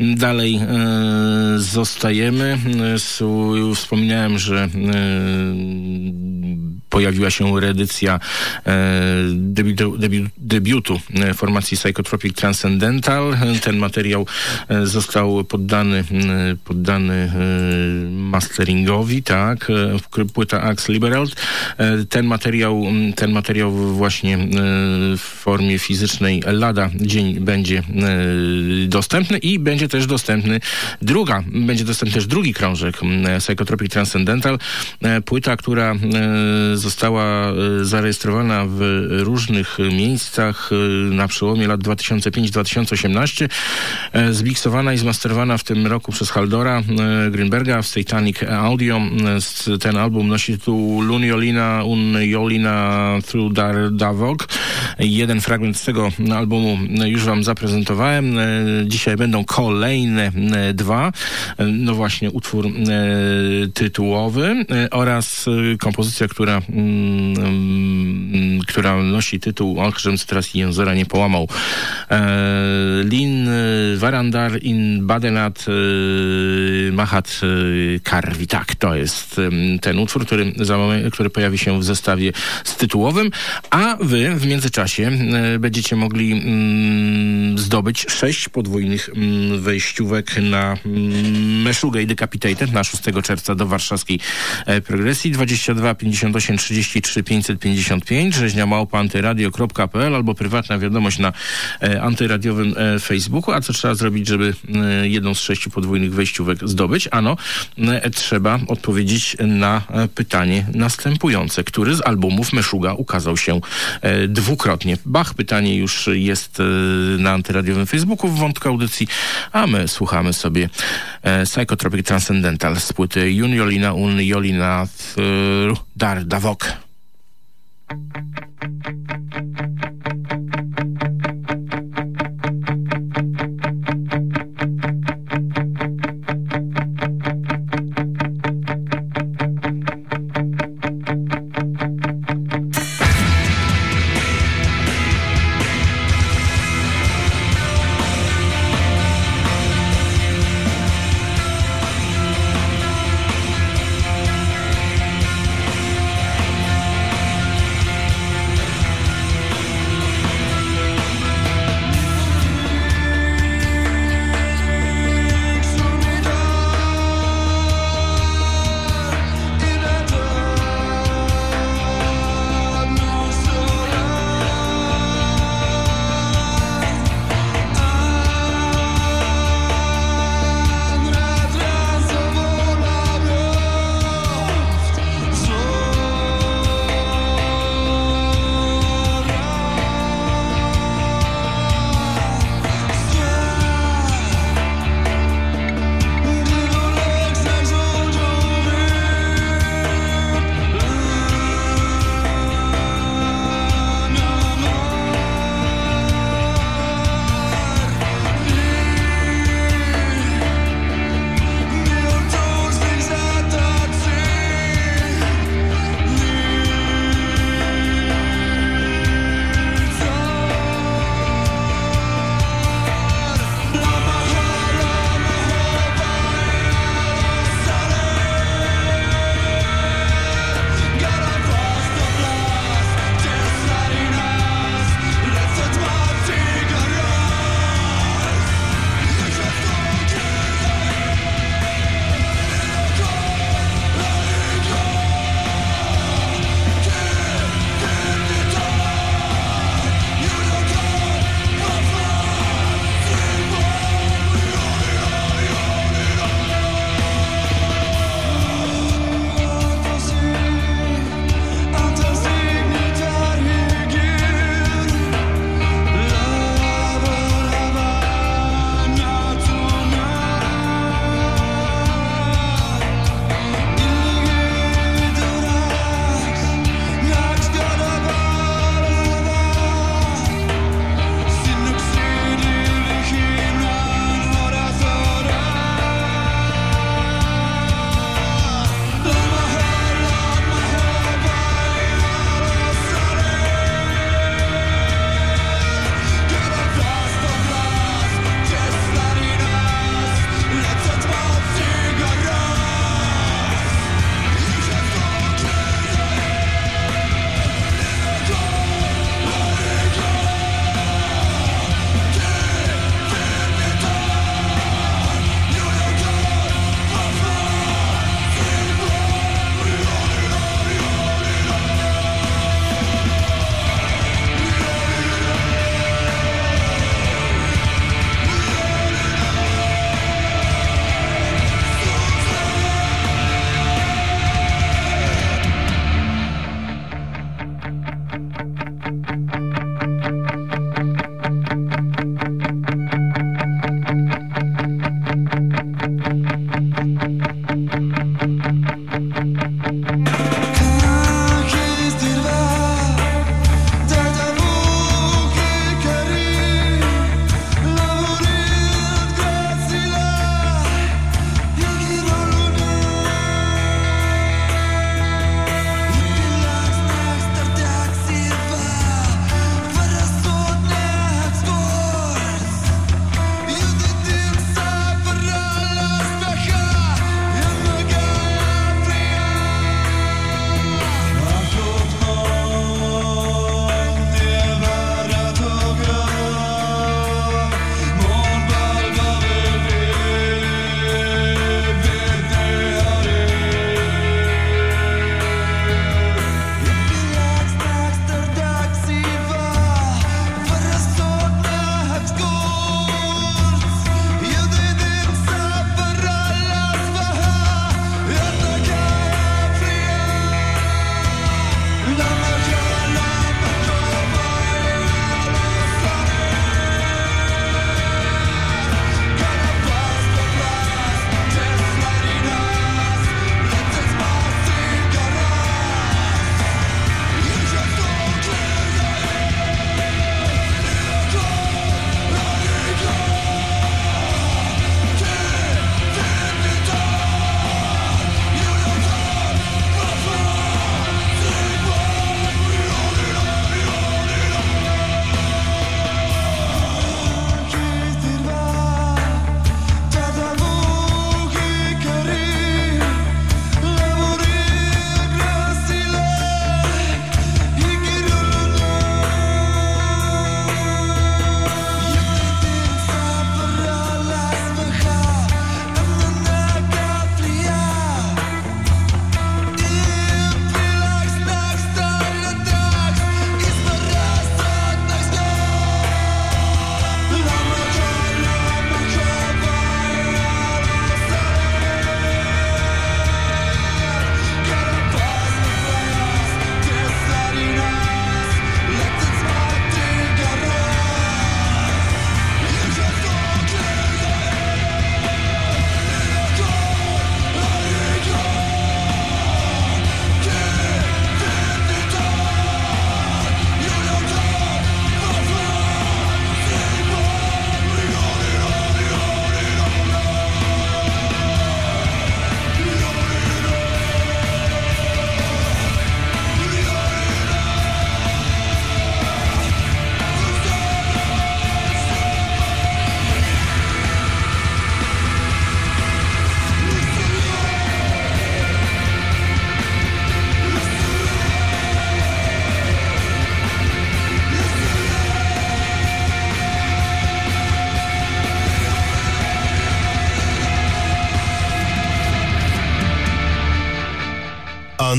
Dalej e, zostajemy. Su, wspominałem, że e, pojawiła się reedycja e, debiutu, debiu, debiutu e, formacji Psychotropic Transcendental. Ten materiał e, został poddany, poddany masteringowi, tak, płyta Axe Liberalt. E, Ten materiał, ten materiał właśnie w formie fizycznej lada dzień będzie dostępny i będzie też dostępny druga, będzie dostępny też drugi krążek Psychotropic Transcendental. Płyta, która e, została e, zarejestrowana w różnych miejscach e, na przełomie lat 2005-2018, e, zmiksowana i zmasterowana w tym roku przez Haldora e, Greenberga w Satanic Audio. E, Ten album nosi tytuł Luniolina un Jolina through Dar Davok. Jeden fragment z tego albumu już wam zaprezentowałem. E, Dzisiaj będą kolejne e, dwa. E, No właśnie utwór e, tytułowy e, oraz e, kompozycja, która, która nosi tytuł Och, żebym teraz języka nie połamał. E, Lin e, Warandar in Badenat e, Mahat Karwi. Tak, to jest ten utwór, który, który pojawi się w zestawie z tytułowym, a wy w międzyczasie będziecie mogli mm, zdobyć sześć podwójnych mm, wejściówek na mm, Meszugę i Decapitated na 6 czerwca do warszawskiej progresji 22 58 33 555 rzeźnia małpa antyradio.pl albo prywatna wiadomość na e, antyradiowym e, Facebooku. A co trzeba zrobić, żeby e, jedną z sześciu podwójnych wejściówek zdobyć? Ano, e, trzeba odpowiedzieć na e, pytanie następujące. Który z albumów Meszuga ukazał się e, dwukrotnie? Bach, pytanie już jest na antyradiowym Facebooku w wątku audycji, a my słuchamy sobie Psychotropic Transcendental z płyty Juniolina un Jolina Dar Davok. Wok.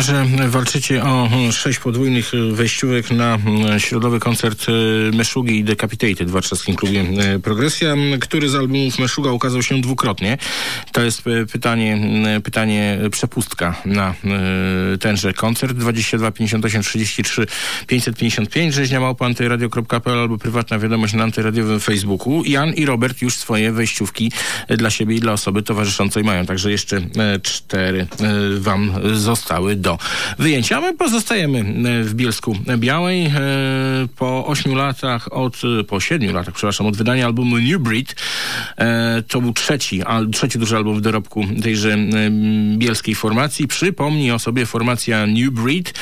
Że walczycie o sześć podwójnych wejściówek na środowy koncert Meszugi i Decapitated w warszawskim klubie Progresja, który z albumów Meszuga ukazał się dwukrotnie. To jest pytanie, pytanie przepustka na tenże koncert 22 58 33 555 rzeźnia małpa antyradio.pl albo prywatna wiadomość na antyradiowym Facebooku. Jan i Robert już swoje wejściówki dla siebie i dla osoby towarzyszącej mają, także jeszcze cztery wam zostały do wyjęcia. My pozostajemy w Bielsku Białej. Po ośmiu latach od, po siedmiu latach, przepraszam, od wydania albumu New Breed, to był trzeci, trzeci duży album w dorobku tejże bielskiej formacji. Przypomnij o sobie formacja New Breed.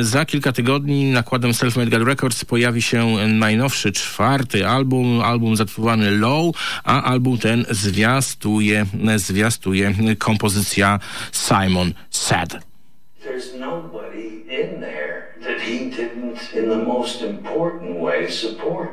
Za kilka tygodni nakładem Self-Made God Records pojawi się najnowszy, czwarty album, album zatytułowany Low, a album ten zwiastuje, zwiastuje kompozycja Simon Sad. There's nobody in there that he didn't, in the most important way, support.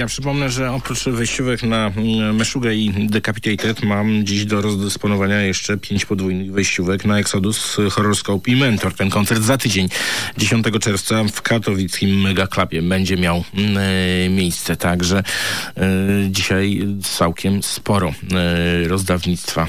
Ja przypomnę, że oprócz wejściówek na mm, Meszugę i Decapitated mam dziś do rozdysponowania jeszcze pięć podwójnych wejściówek na Exodus, Horoscope i Mentor. Ten koncert za tydzień, 10 czerwca w katowickim Megaklubie będzie miał mm, e, miejsce. Także e, dzisiaj całkiem sporo e, rozdawnictwa,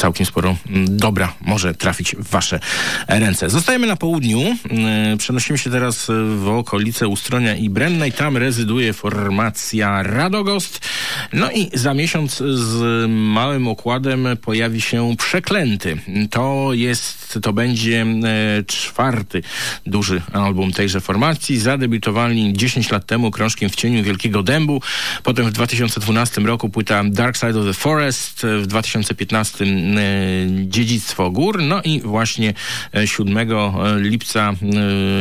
całkiem sporo mm, dobra może trafić w wasze ręce. Zostajemy na południu. E, Przenosimy się teraz w okolice Ustronia i Brennej. Tam rezyduje formacja Radogost. No i za miesiąc z małym okładem pojawi się Przeklęty. To jest, to będzie e, czwarty duży album tejże formacji. Zadebiutowali 10 lat temu krążkiem w cieniu Wielkiego Dębu. Potem w 2012 roku płyta Dark Side of the Forest. W 2015 e, Dziedzictwo Gór. No i właśnie e, 7 lipca,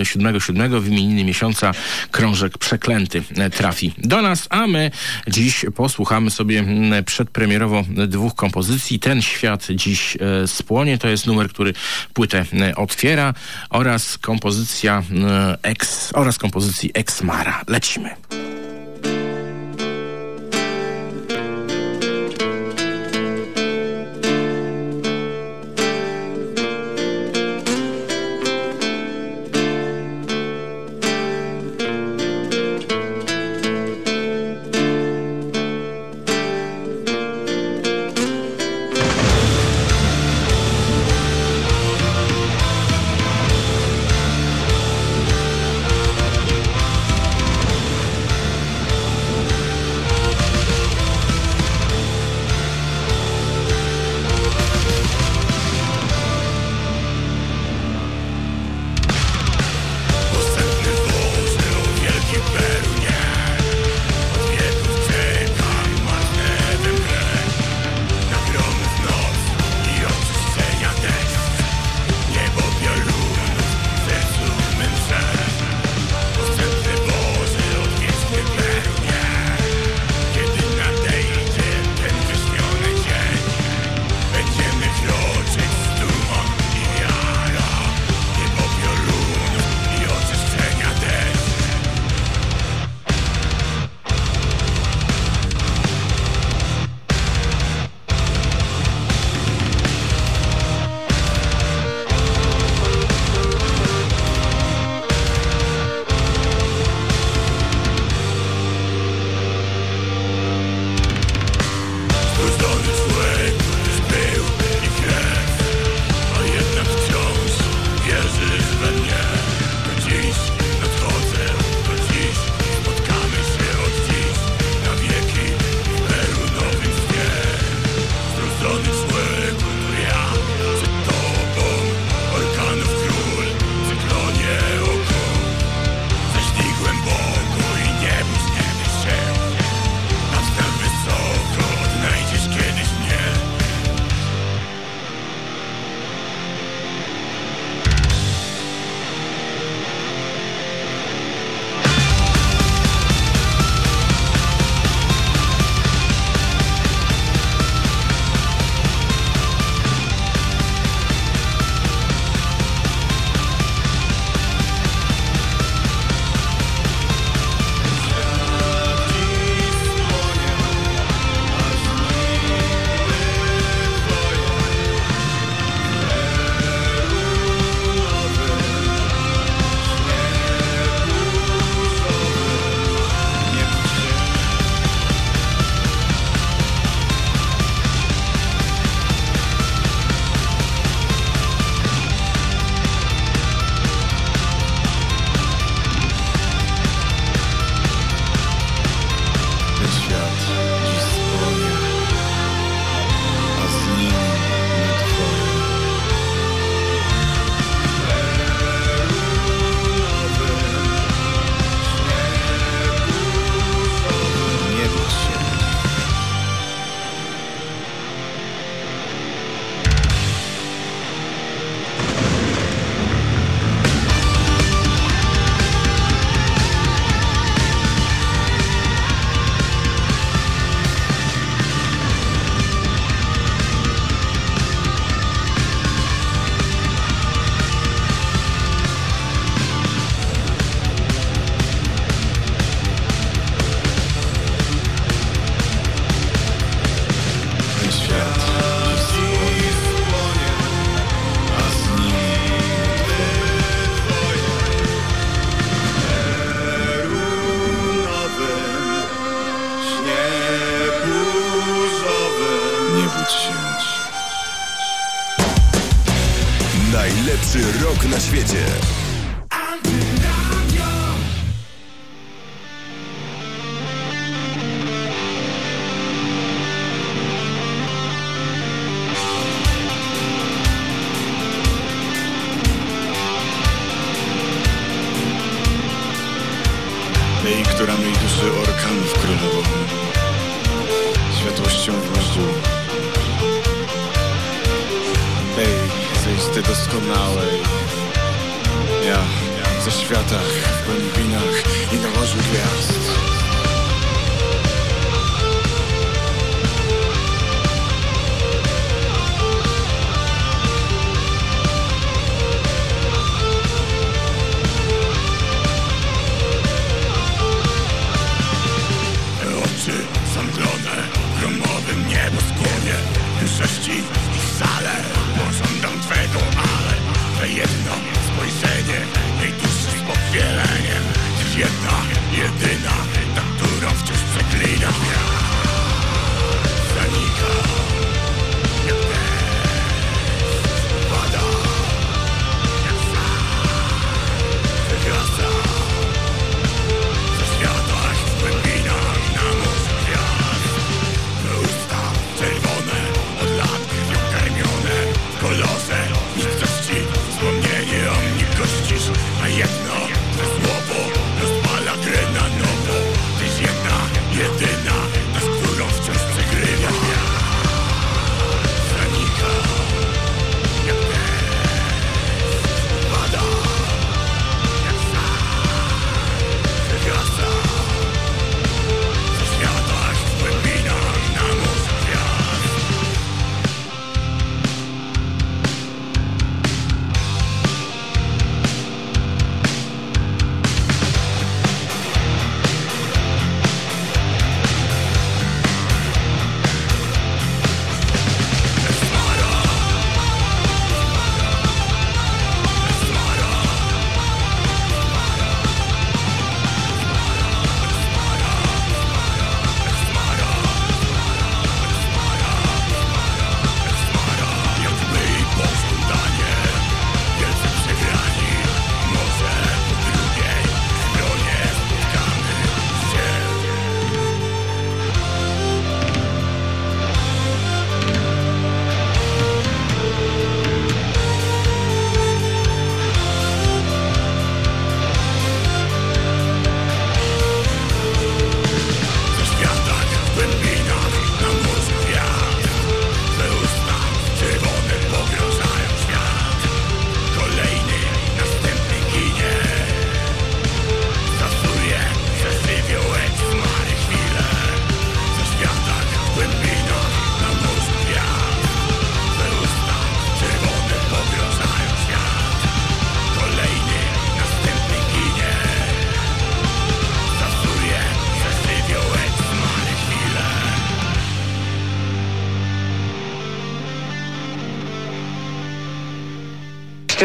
e, 7, 7 w miesiąca krążek Przeklęty e, trafi do nas, a my dziś posłuchamy sobie mm, przedpremierowo dwóch kompozycji. Ten świat dziś e, spłonie, to jest numer, który płytę e, otwiera oraz kompozycja e, Ex, oraz kompozycji Ex Mara. Lecimy.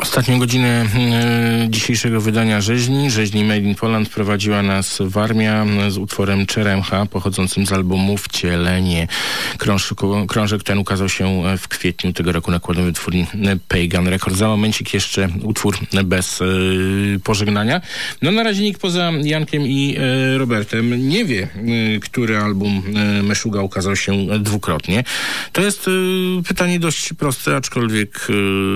Ostatnią godzinę e, dzisiejszego wydania rzeźni, rzeźni Made in Poland prowadziła nas Warmia z utworem Czeremcha pochodzącym z albumu Wcielenie. Krąż, krążek ten ukazał się w kwietniu tego roku nakładem wytwórni Pagan Records. Za momencik jeszcze utwór bez e, pożegnania. No na razie nikt poza Jankiem i e, Robertem nie wie, e, który album e, Meszuga ukazał się dwukrotnie. To jest e, pytanie dość proste, aczkolwiek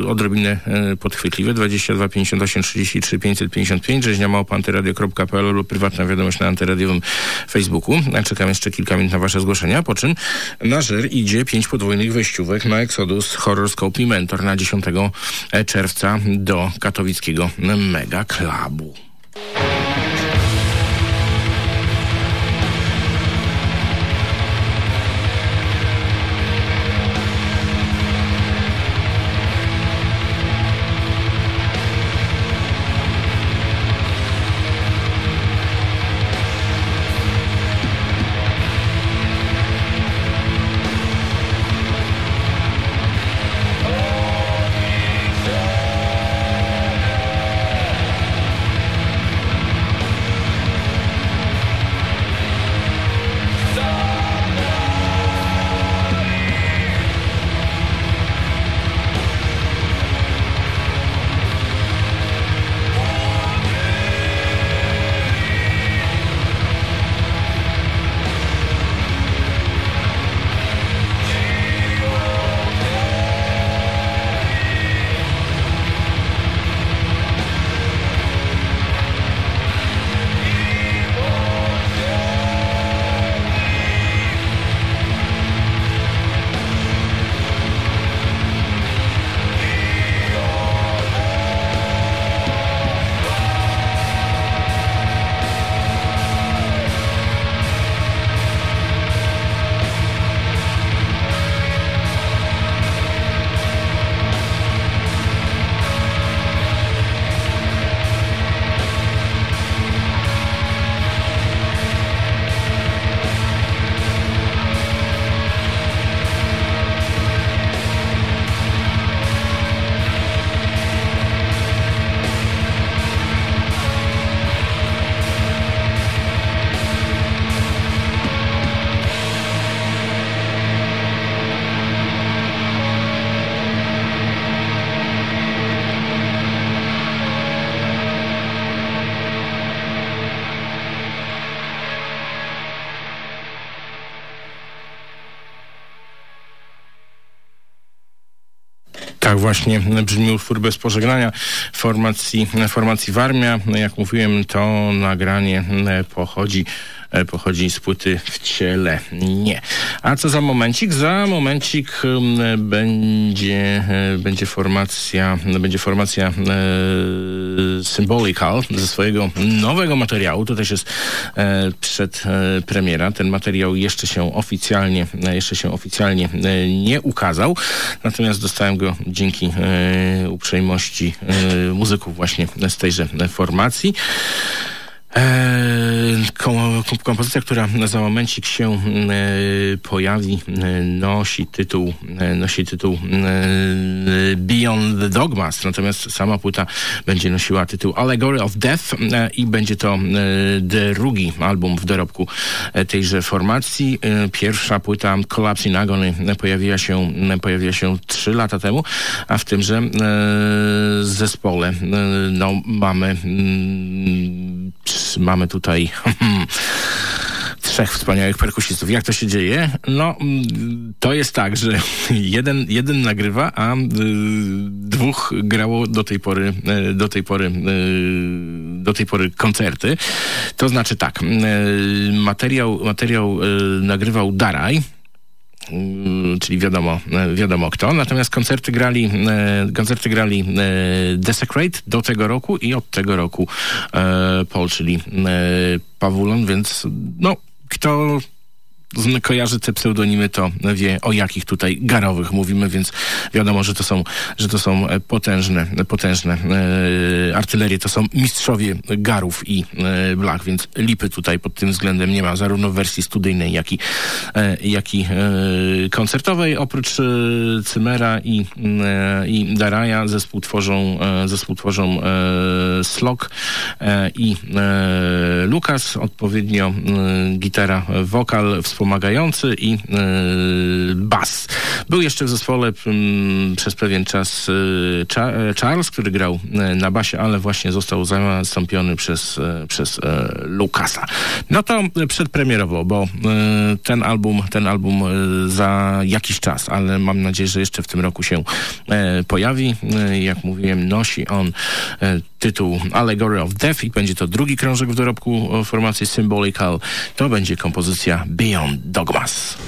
e, odrobinę e, podchwytliwe. 22 58 33 555 rzeźnia małpantyradio.pl lub prywatna wiadomość na antyradiowym Facebooku. Czekam jeszcze kilka minut na wasze zgłoszenia, po czym na żer idzie pięć podwójnych wejściówek na Exodus Horoscope i Mentor na 10 czerwca do katowickiego Mega Clubu. Właśnie brzmi utwór bez pożegnania formacji, formacji Warmia. Jak mówiłem, to nagranie pochodzi pochodzi z płyty w ciele. Nie. A co za momencik? Za momencik będzie, będzie formacja, będzie formacja e, Symbolical ze swojego nowego materiału. To też jest e, przed e, premiera. Ten materiał jeszcze się oficjalnie, jeszcze się oficjalnie e, nie ukazał. Natomiast dostałem go dzięki e, uprzejmości e, muzyków właśnie z tejże formacji. Eee, kompozycja, która za momencik się e, pojawi, e, nosi tytuł, nosi tytuł Beyond the Dogmas, natomiast sama płyta będzie nosiła tytuł Allegory of Death i będzie to drugi album w dorobku tejże formacji. Pierwsza płyta Collapse in Agony pojawiła się, pojawiła się trzy lata temu, a w tymże zespole no, mamy mamy tutaj <laughs> trzech wspaniałych perkusistów. Jak to się dzieje? No, to jest tak, że <laughs> jeden, jeden nagrywa, a y, dwóch grało do tej pory, y, do tej pory, y, do tej pory koncerty. To znaczy tak, materiał, materiał nagrywał Daraj, czyli wiadomo, wiadomo kto. Natomiast koncerty grali, koncerty grali Desecrate do tego roku i od tego roku Paul, czyli Pawulon, więc no, kto kojarzy te pseudonimy, to wie o jakich tutaj garowych mówimy, więc wiadomo, że to są, że to są e, potężne, potężne e, artylerie, to są mistrzowie garów i e, blach, więc lipy tutaj pod tym względem nie ma, zarówno w wersji studyjnej, jak i, e, jak i e, koncertowej. Oprócz e, Cymera i, i Daraja zespół tworzą, zespół tworzą Slok i Lukas, odpowiednio gitara, wokal wspomagający i e, bas. Był jeszcze w zespole mm, przez pewien czas e, e, Charles, który grał na basie, ale właśnie został zastąpiony przez, przez Lukasa. No to przedpremierowo, bo ten album, ten album za jakiś czas, ale mam nadzieję, że jeszcze w tym roku się pojawi. Jak mówiłem, nosi on tytuł Allegory of Death i będzie to drugi krążek w dorobku e, formacji Symbolical. To będzie kompozycja Beyond Dogmas.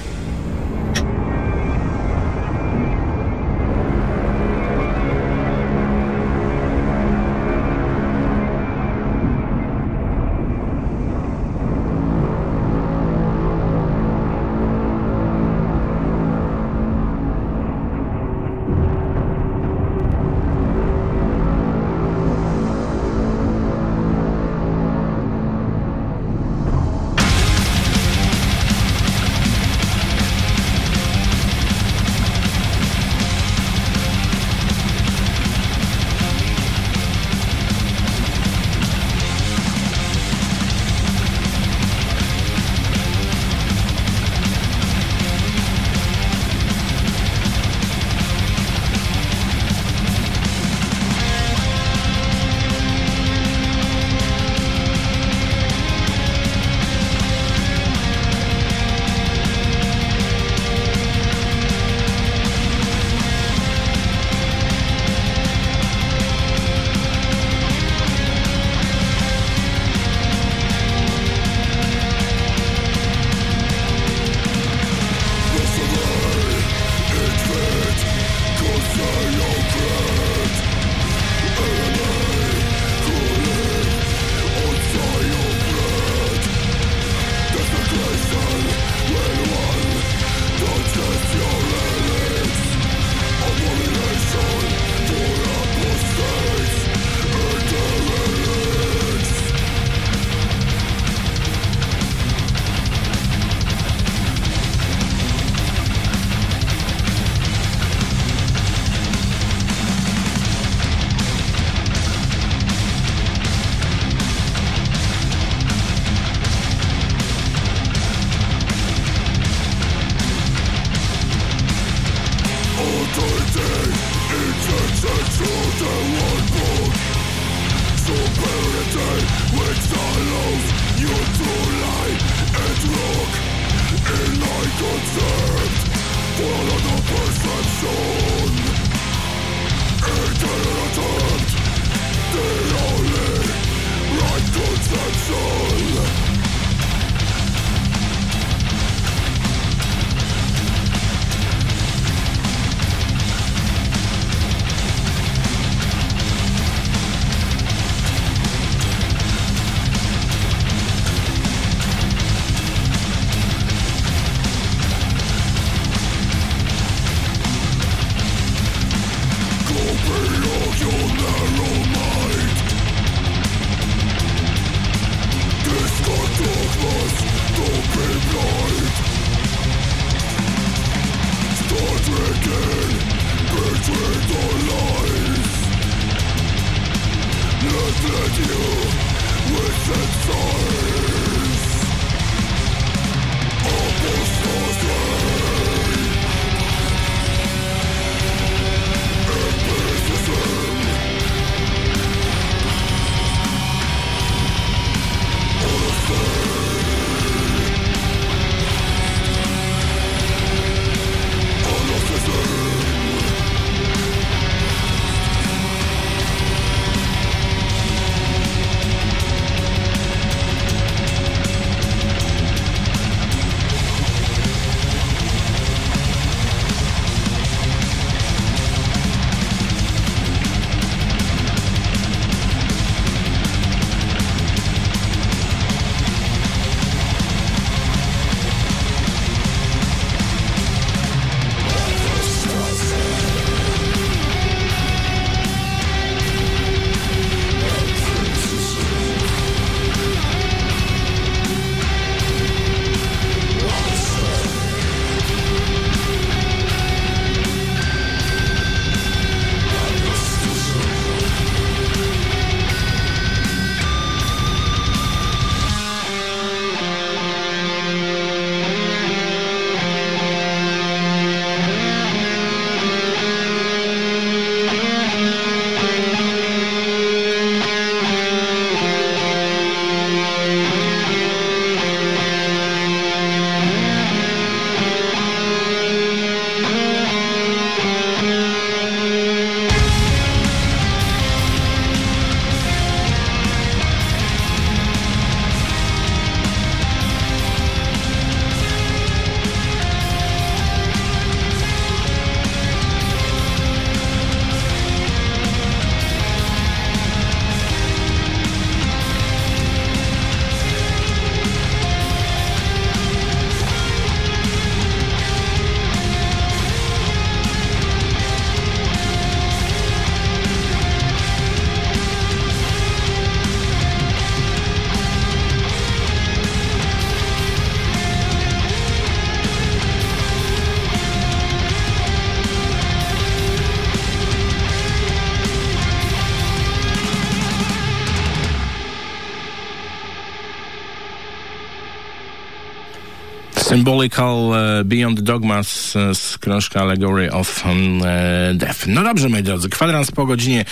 Symbolical uh, Beyond Dogmas uh, z książka Allegory of um, uh, Death. No dobrze, moi drodzy, kwadrans po godzinie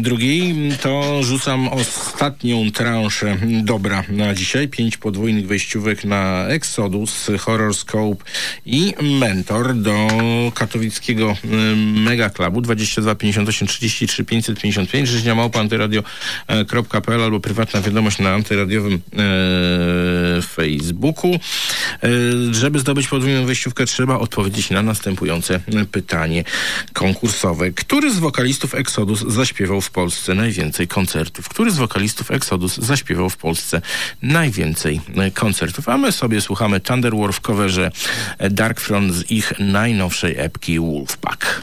drugiej, to rzucam ostatnią transzę dobra na dzisiaj. Pięć podwójnych wejściówek na Exodus, Horrorscope i Mentor do katowickiego Mega Clubu 22 58 33 555 rzeźnia małpa antyradio.pl albo prywatna wiadomość na antyradiowym e, Facebooku. E, żeby zdobyć podwójną wejściówkę, trzeba odpowiedzieć na następujące pytanie konkursowe. Który z wokalistów Exodus zaśpiewał w Polsce najwięcej koncertów? Który z wokalistów Exodus zaśpiewał w Polsce najwięcej koncertów? A my sobie słuchamy Thunderwar w coverze Dark Front z ich najnowszej epki Wolfpack.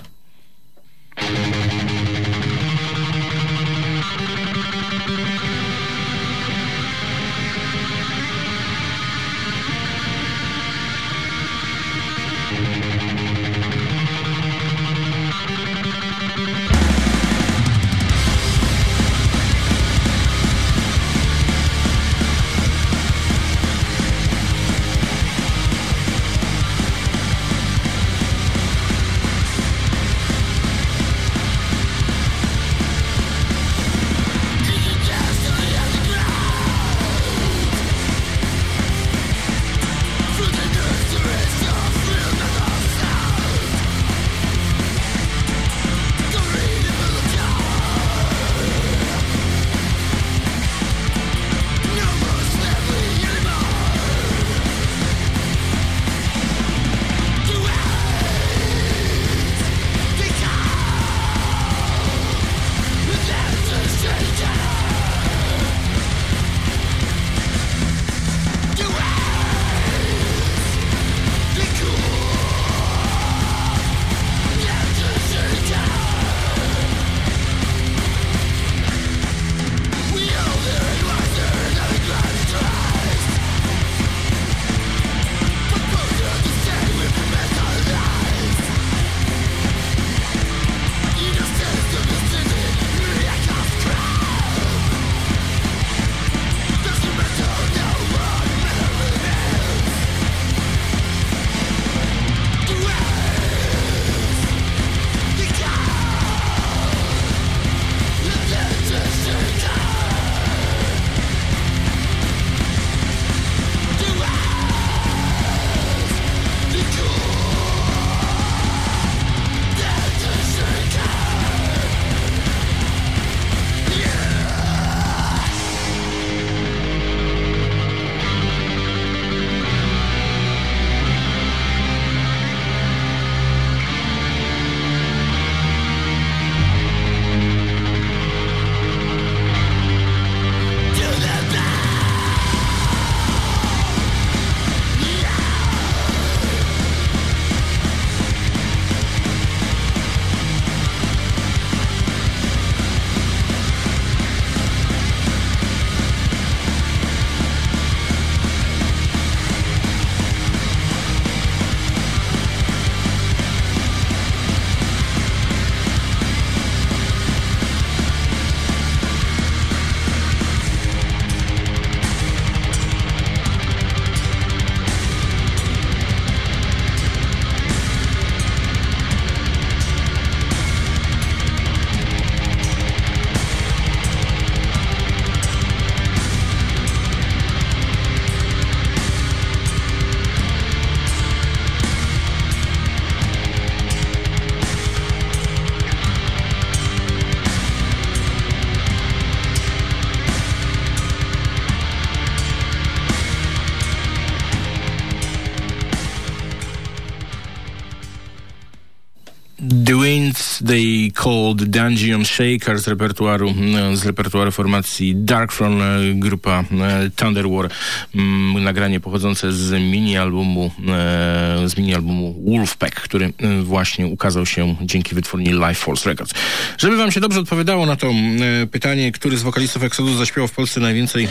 Dungeon Shaker z repertuaru, mm, z repertuaru formacji Darkthrone, e, grupa e, Thunder War. Mm, nagranie pochodzące z mini albumu, e, z mini albumu Wolfpack, który właśnie ukazał się dzięki wytwórni Life Force Records. Żeby wam się dobrze odpowiadało na to mm, pytanie, który z wokalistów Exodus zaśpiewał w Polsce najwięcej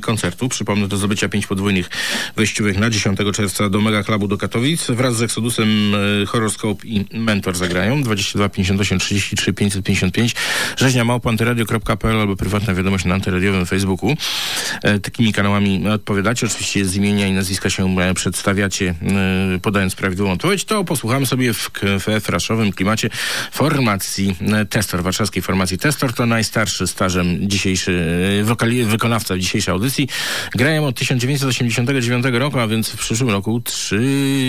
koncertów, przypomnę do zdobycia pięć podwójnych wejściówek na 10 czerwca do Mega Clubu do Katowic wraz z Exodusem Horoscope i Mentor zagrają. 22 58 33 555. Rzeźnia małpa antyradio.pl albo prywatna wiadomość na antyradiowym Facebooku. E, takimi kanałami odpowiadacie. Oczywiście z imienia i nazwiska się e, przedstawiacie, e, podając prawidłową odpowiedź. To posłuchamy sobie w, w fraszowym klimacie formacji e, Testor, warszawskiej formacji Testor. To najstarszy stażem dzisiejszy e, wokali, wykonawca dzisiejszej audycji. Grają od 1989 roku, a więc w przyszłym roku trzy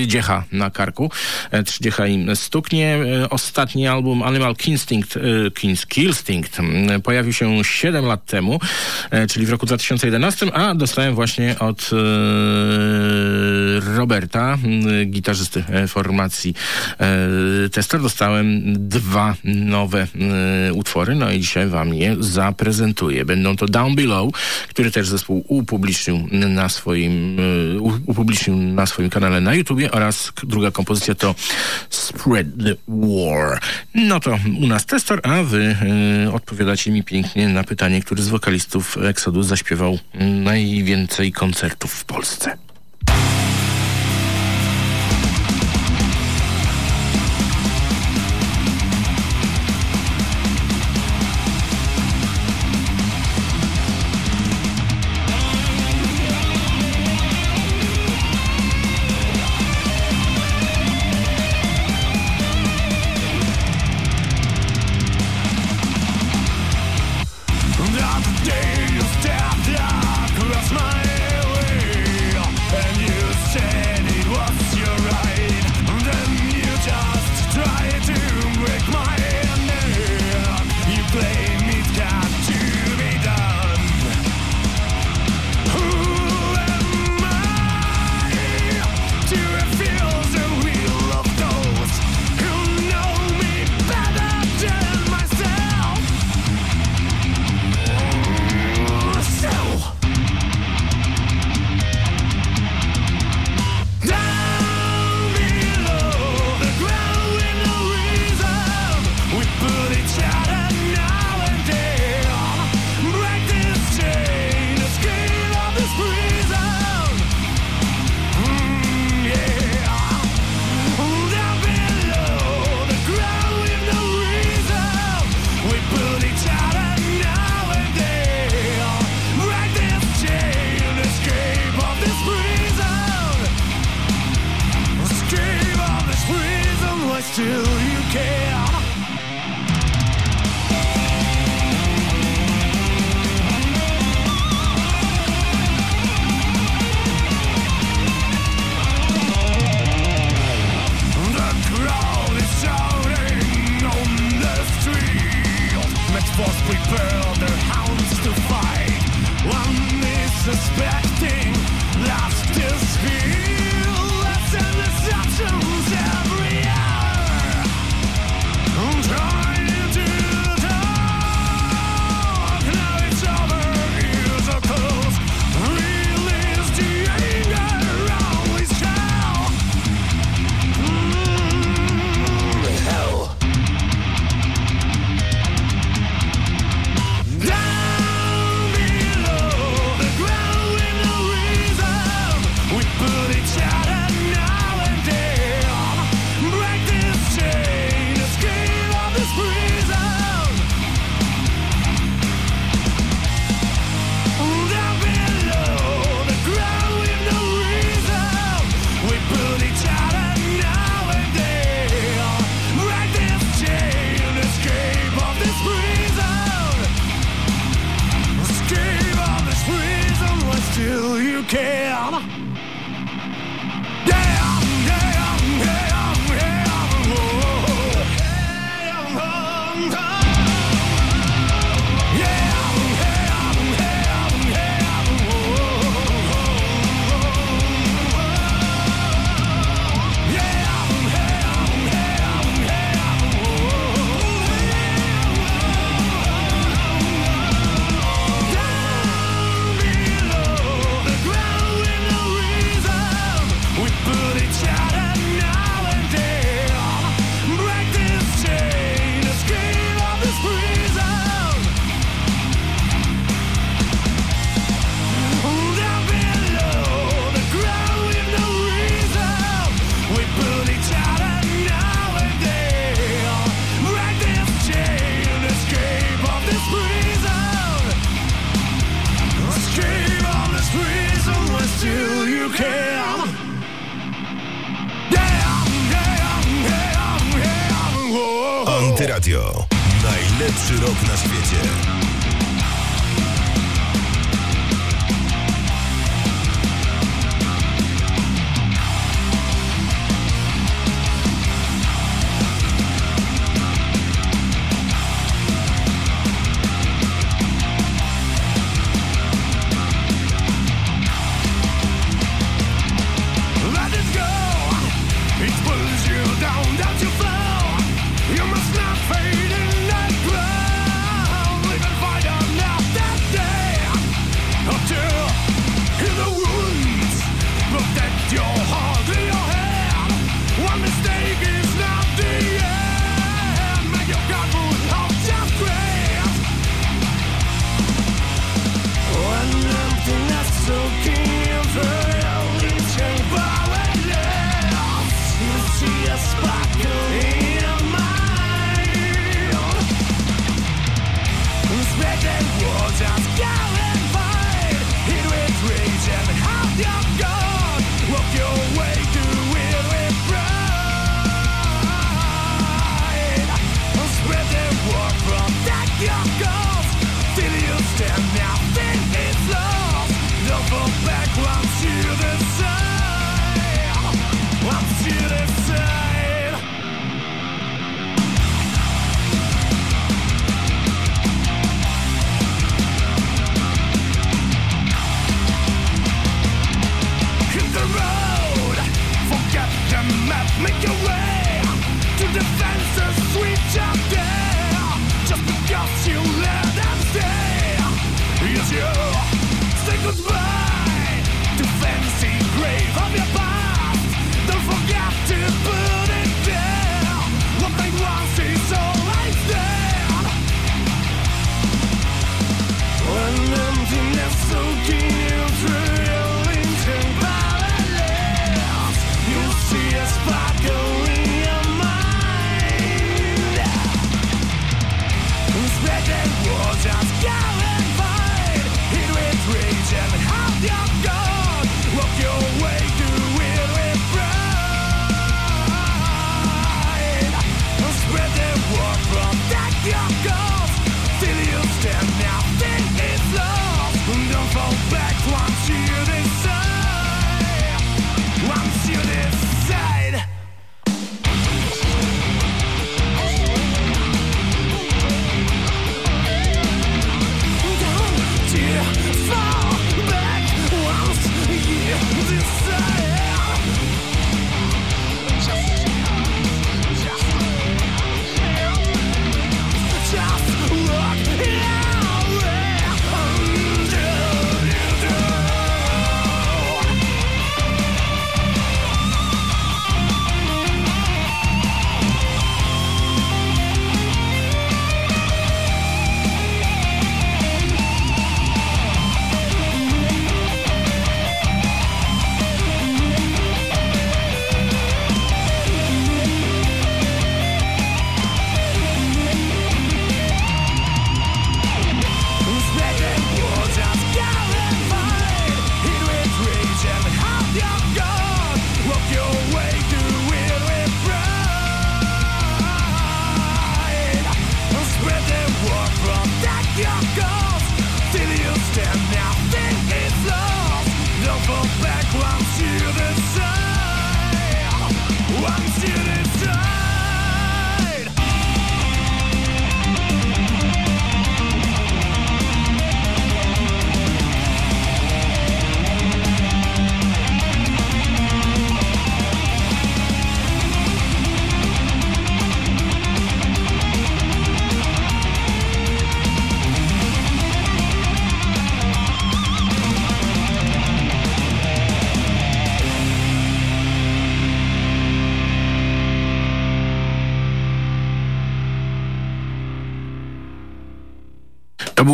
dziecha na karku. E, Trzy dziecha im stuknie. Ostatni album Animal Instinct, e, Kins- Killstinct pojawił się 7 lat temu, e, czyli w roku 2011, a dostałem właśnie od e, Roberta, gitarzysty e, formacji e, Tester, dostałem dwa nowe e, utwory, no i dzisiaj wam je zaprezentuję. Będą to Down Below, który też zespół upublicznił na swoim, e, upublicznił na swoim kanale na YouTubie oraz druga kompozycja to Spread the War. No to u nas Testor, a wy e, odpowiadacie mi pięknie na pytanie, który z wokalistów Exodus zaśpiewał najwięcej koncertów w Polsce.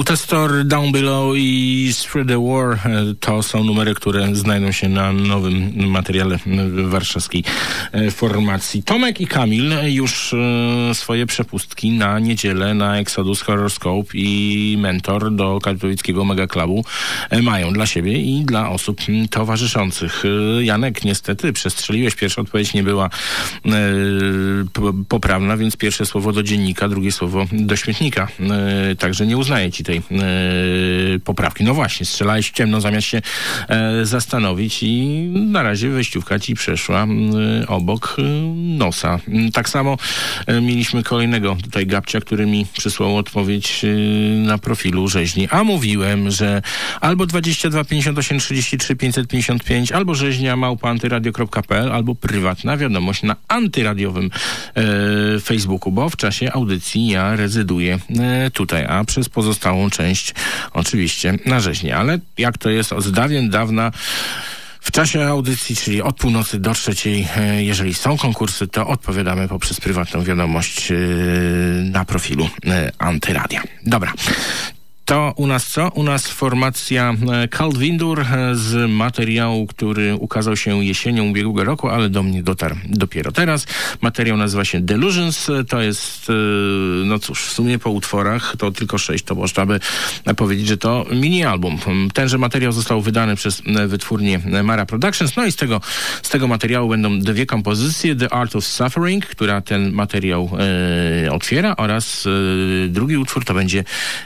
Testor, Down Below i Spread the War. E, To są numery, które znajdą się na nowym materiale warszawskiej e, formacji. Tomek i Kamil już e, swoje przepustki na niedzielę na Exodus Horoscope i Mentor do katowickiego Mega Clubu e, mają dla siebie i dla osób towarzyszących. Janek, niestety przestrzeliłeś. Pierwsza odpowiedź nie była poprawna, więc pierwsze słowo do dziennika, drugie słowo do śmietnika. Także nie uznaję ci tej e, poprawki. No właśnie, strzelałeś w ciemno zamiast się e, zastanowić i na razie wejściówka ci przeszła m, obok e, nosa. M, Tak samo e, mieliśmy kolejnego tutaj gabcia, który mi przysłał odpowiedź e, na profilu rzeźni. A mówiłem, że albo 22 58 33 555, albo rzeźnia małpa antyradio.pl, albo prywatna wiadomość na antyradiowym e, Facebooku, bo w czasie audycji ja rezyduję e, tutaj, a przez pozostałą część oczywiście na rzeźni. Ale jak to jest od dawien dawna w czasie audycji, czyli od północy do trzeciej, e, jeżeli są konkursy, to odpowiadamy poprzez prywatną wiadomość e, na profilu e, Antyradia. Dobra. To u nas co? U nas formacja e, Kalt Windur e, z materiału, który ukazał się jesienią ubiegłego roku, ale do mnie dotarł dopiero teraz. Materiał nazywa się Delusions. To jest, e, no cóż, w sumie po utworach to tylko sześć, to można by powiedzieć, że to mini-album. Tenże materiał został wydany przez wytwórnię Mara Productions, no i z tego, z tego materiału będą dwie kompozycje. The Art of Suffering, która ten materiał e, otwiera oraz e, drugi utwór to będzie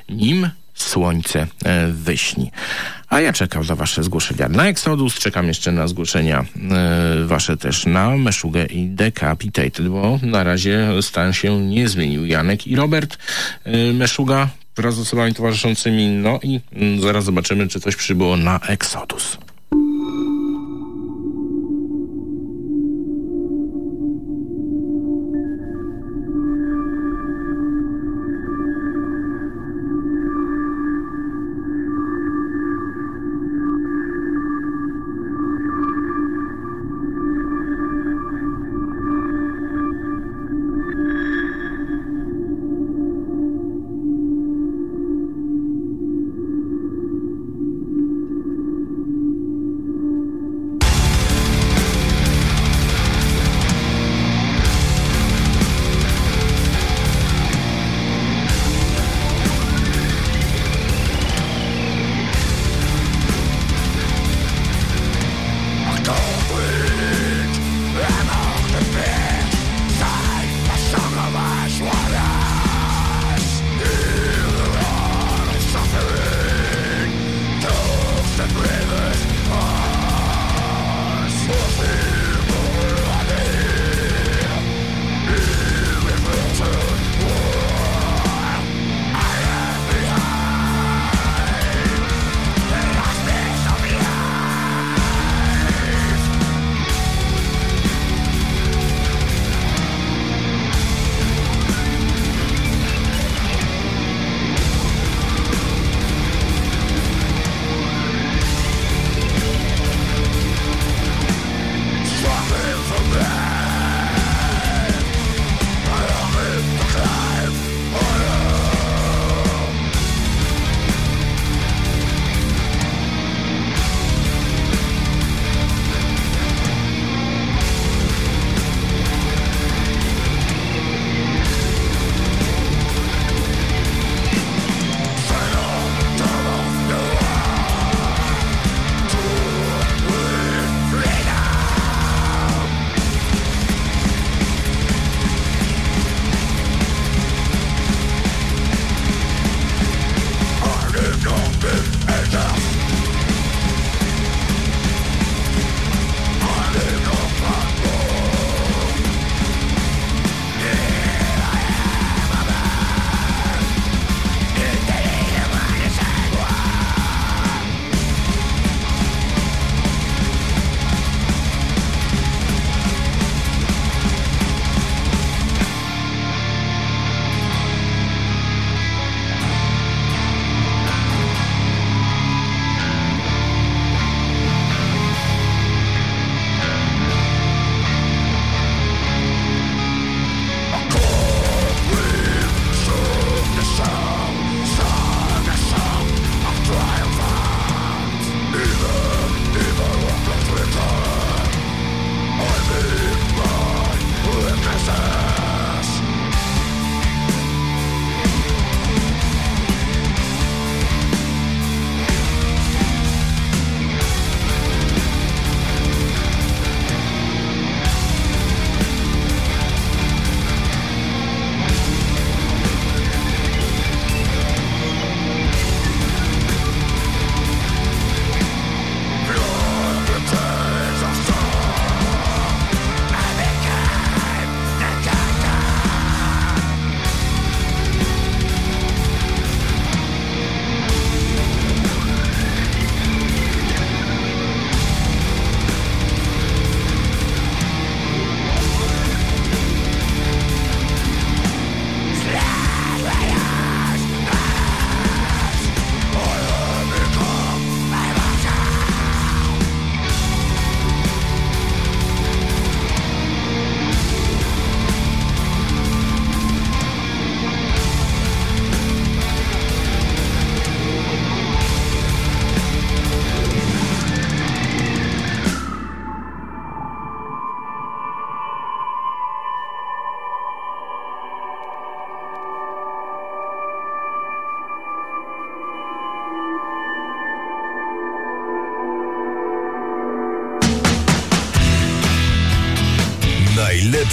Nim słońce e, wyśni. A ja czekam na wasze zgłoszenia na Exodus, czekam jeszcze na zgłoszenia e, wasze też na Meszugę i Decapitated, bo na razie stan się nie zmienił. Janek i Robert e, Meszuga wraz z osobami towarzyszącymi, no i mm, zaraz zobaczymy, czy coś przybyło na Exodus.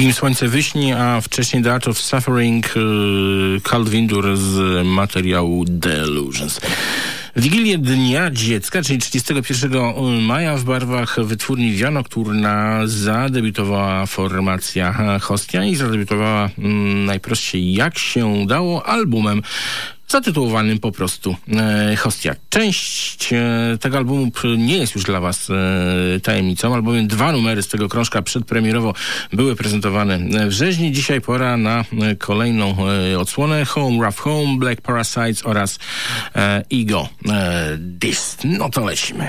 Nim słońce wyśni, a wcześniej The Art of Suffering, Carl Windur z materiału Delusions. Wigilię Dnia Dziecka, czyli 31 maja w barwach wytwórni Via Nocturna zadebiutowała formacja Hostia i zadebiutowała mm, najprościej jak się dało albumem zatytułowanym po prostu e, Hostia. Część e, tego albumu nie jest już dla Was e, tajemnicą, albowiem dwa numery z tego krążka przedpremierowo były prezentowane w rzeźni. Dzisiaj pora na kolejną odsłonę Home, Rough Home, Black Parasites oraz Ego Dist. No to lecimy.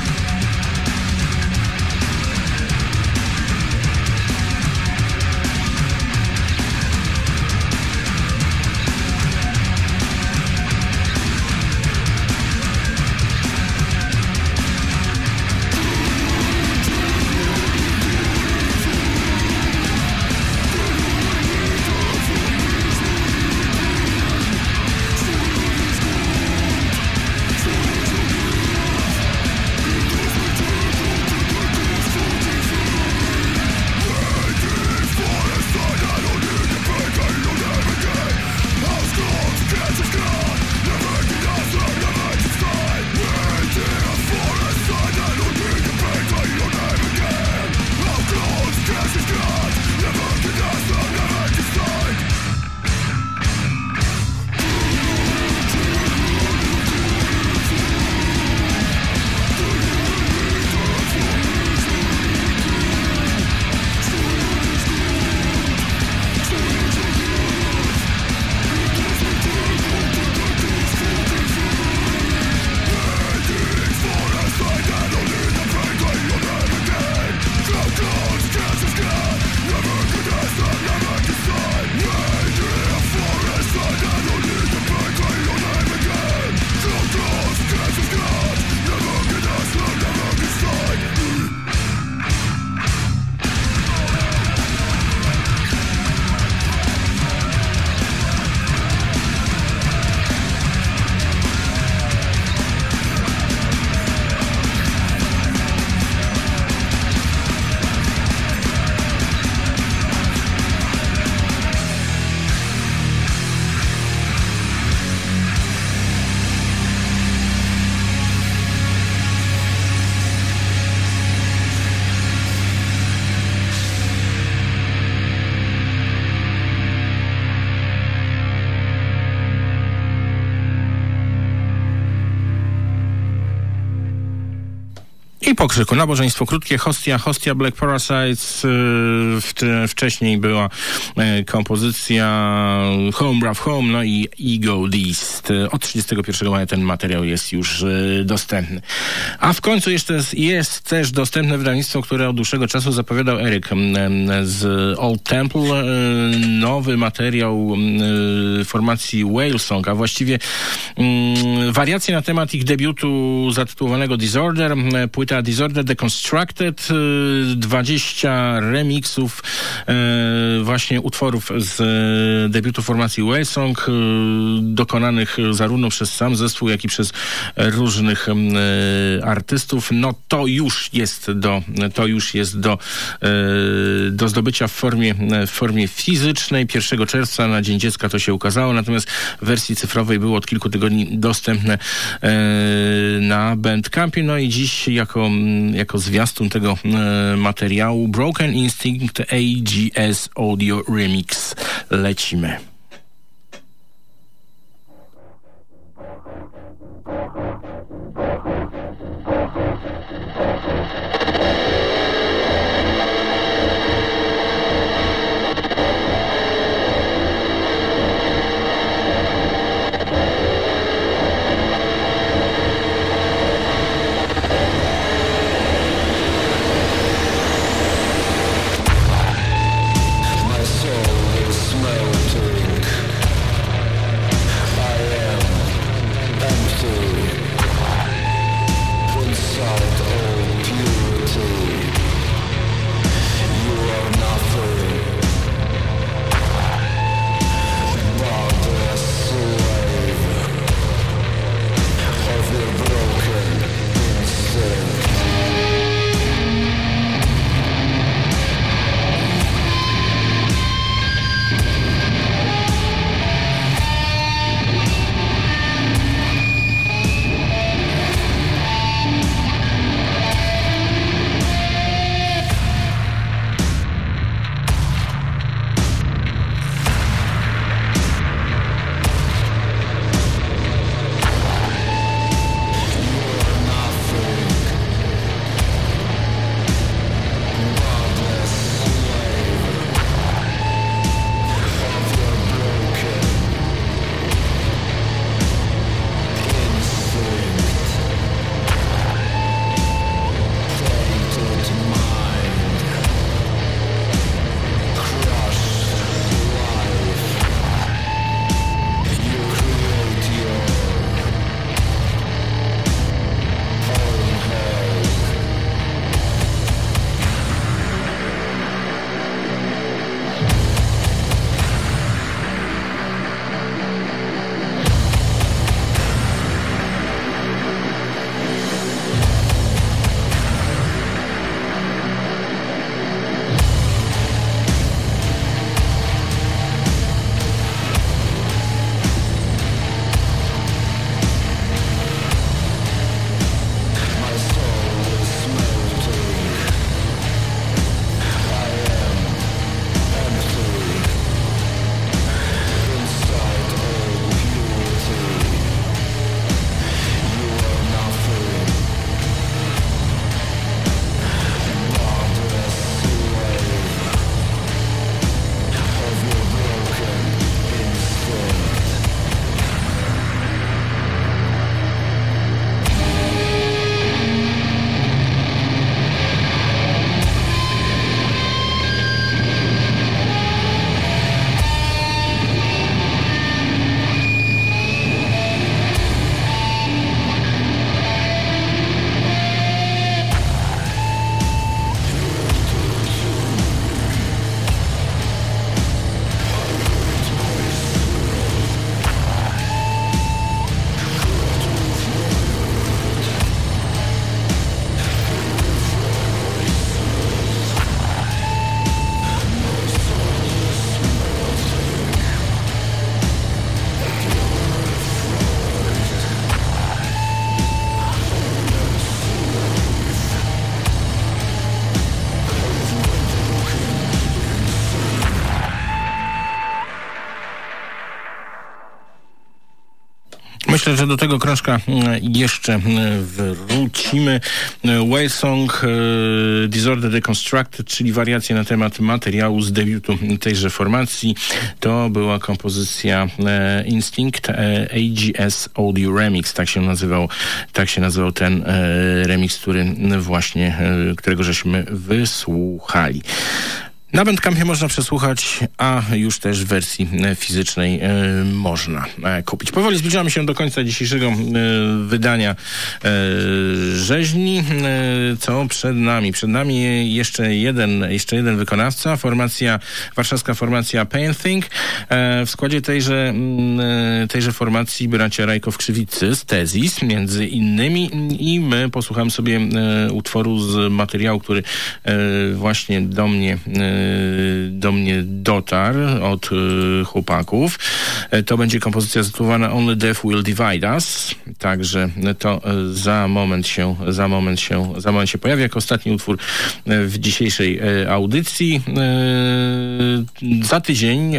I po krzyku. Nabożeństwo krótkie. Hostia, hostia Black Parasites. Wcześniej była e, kompozycja Home Brav Home, no i Ego List. Od 31 maja ten materiał jest już e, dostępny. A w końcu jeszcze jest, jest też dostępne wydawnictwo, które od dłuższego czasu zapowiadał Eryk z Old Temple. E, nowy materiał formacji Whalesong, a właściwie wariacje na temat ich debiutu zatytułowanego Disorder. Płyta Disorder Deconstructed, 20 remixów właśnie utworów z debiutu formacji Whalesong, dokonanych zarówno przez sam zespół, jak i przez różnych artystów. No to już jest do, to już jest do, do zdobycia w formie, w formie fizycznej. 1 czerwca na Dzień Dziecka to się ukazało, natomiast w wersji cyfrowej było od kilku tygodni dostępne na Bandcampie. No i dziś jako, jako zwiastun tego materiału Broken Instinct AGS Audio Remix lecimy. Myślę, że do tego krążka mm, jeszcze mm, wrócimy. Whale Song e, Disorder Deconstructed, czyli wariacje na temat materiału z debiutu tejże formacji. To była kompozycja e, Instinct e, AGS Audio Remix, tak się nazywał, tak się nazywał ten remix, który właśnie, którego żeśmy wysłuchali. Na Bandcampie można przesłuchać, a już też w wersji e, fizycznej e, można e, kupić. Powoli zbliżamy się do końca dzisiejszego e, wydania e, rzeźni. Co przed nami? Przed nami jeszcze jeden, jeszcze jeden wykonawca, formacja, warszawska formacja Painting. w składzie tejże, mm, tejże formacji bracia Rajkow-Krzywicy z Tezis, między innymi i my posłuchamy sobie utworu z materiału, który właśnie do mnie do mnie dotarł od e, chłopaków. E, to będzie kompozycja zatytułowana Only Death Will Divide Us. Także to e, za moment się, za moment się, za moment się pojawi jako ostatni utwór w dzisiejszej audycji. Za tydzień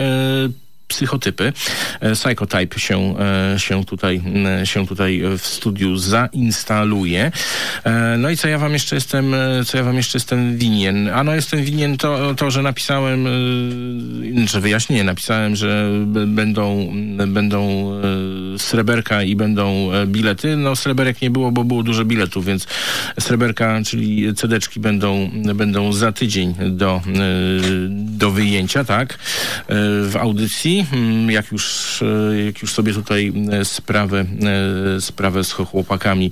psychotypy. E, Psychotype się, e, się, tutaj, się tutaj w studiu zainstaluje. E, no i co ja wam jeszcze jestem, co ja wam jeszcze jestem winien? Ano jestem winien to, to że napisałem, że wyjaśnienie, napisałem, że będą, będą sreberka i będą bilety. No sreberek nie było, bo było dużo biletów, więc sreberka, czyli cedeczki będą, będą za tydzień do, do wyjęcia, tak, w audycji. Hmm, jak już, e, jak już sobie tutaj e, sprawę, e, sprawę z chłopakami,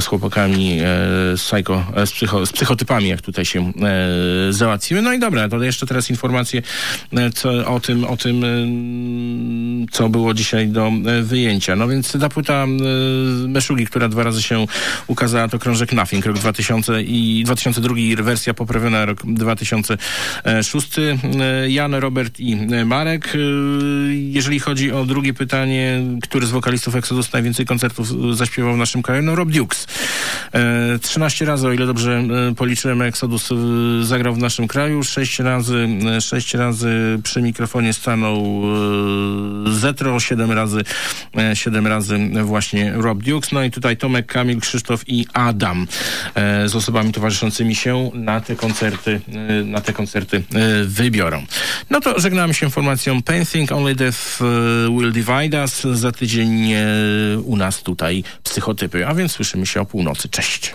z chłopakami z, psycho, z, psycho, z psychotypami, jak tutaj się załatwimy. No i dobra, to jeszcze teraz informacje co, o tym, o tym, co było dzisiaj do wyjęcia. No więc ta płyta Meszugi, która dwa razy się ukazała, to krążek Nothing, rok 2000 i 2002 wersja poprawiona, rok 2006. Jan, Robert i Marek. Jeżeli chodzi o drugie pytanie, który z wokalistów Exodus najwięcej koncertów zaśpiewał w naszym kraju? No Rob Dukes. 13 razy, o ile dobrze policzyłem, Exodus zagrał w naszym kraju. 6 razy, 6 razy przy mikrofonie stanął Zetro, 7 razy, 7 razy właśnie Rob Dukes. No i tutaj Tomek, Kamil, Krzysztof i Adam z osobami towarzyszącymi się na te koncerty, na te koncerty wybiorą. No to żegnamy się informacją Painting Only Death Will Divide Us. Za tydzień u nas tutaj psychotypy, a więc słyszymy się o północy. Cześć.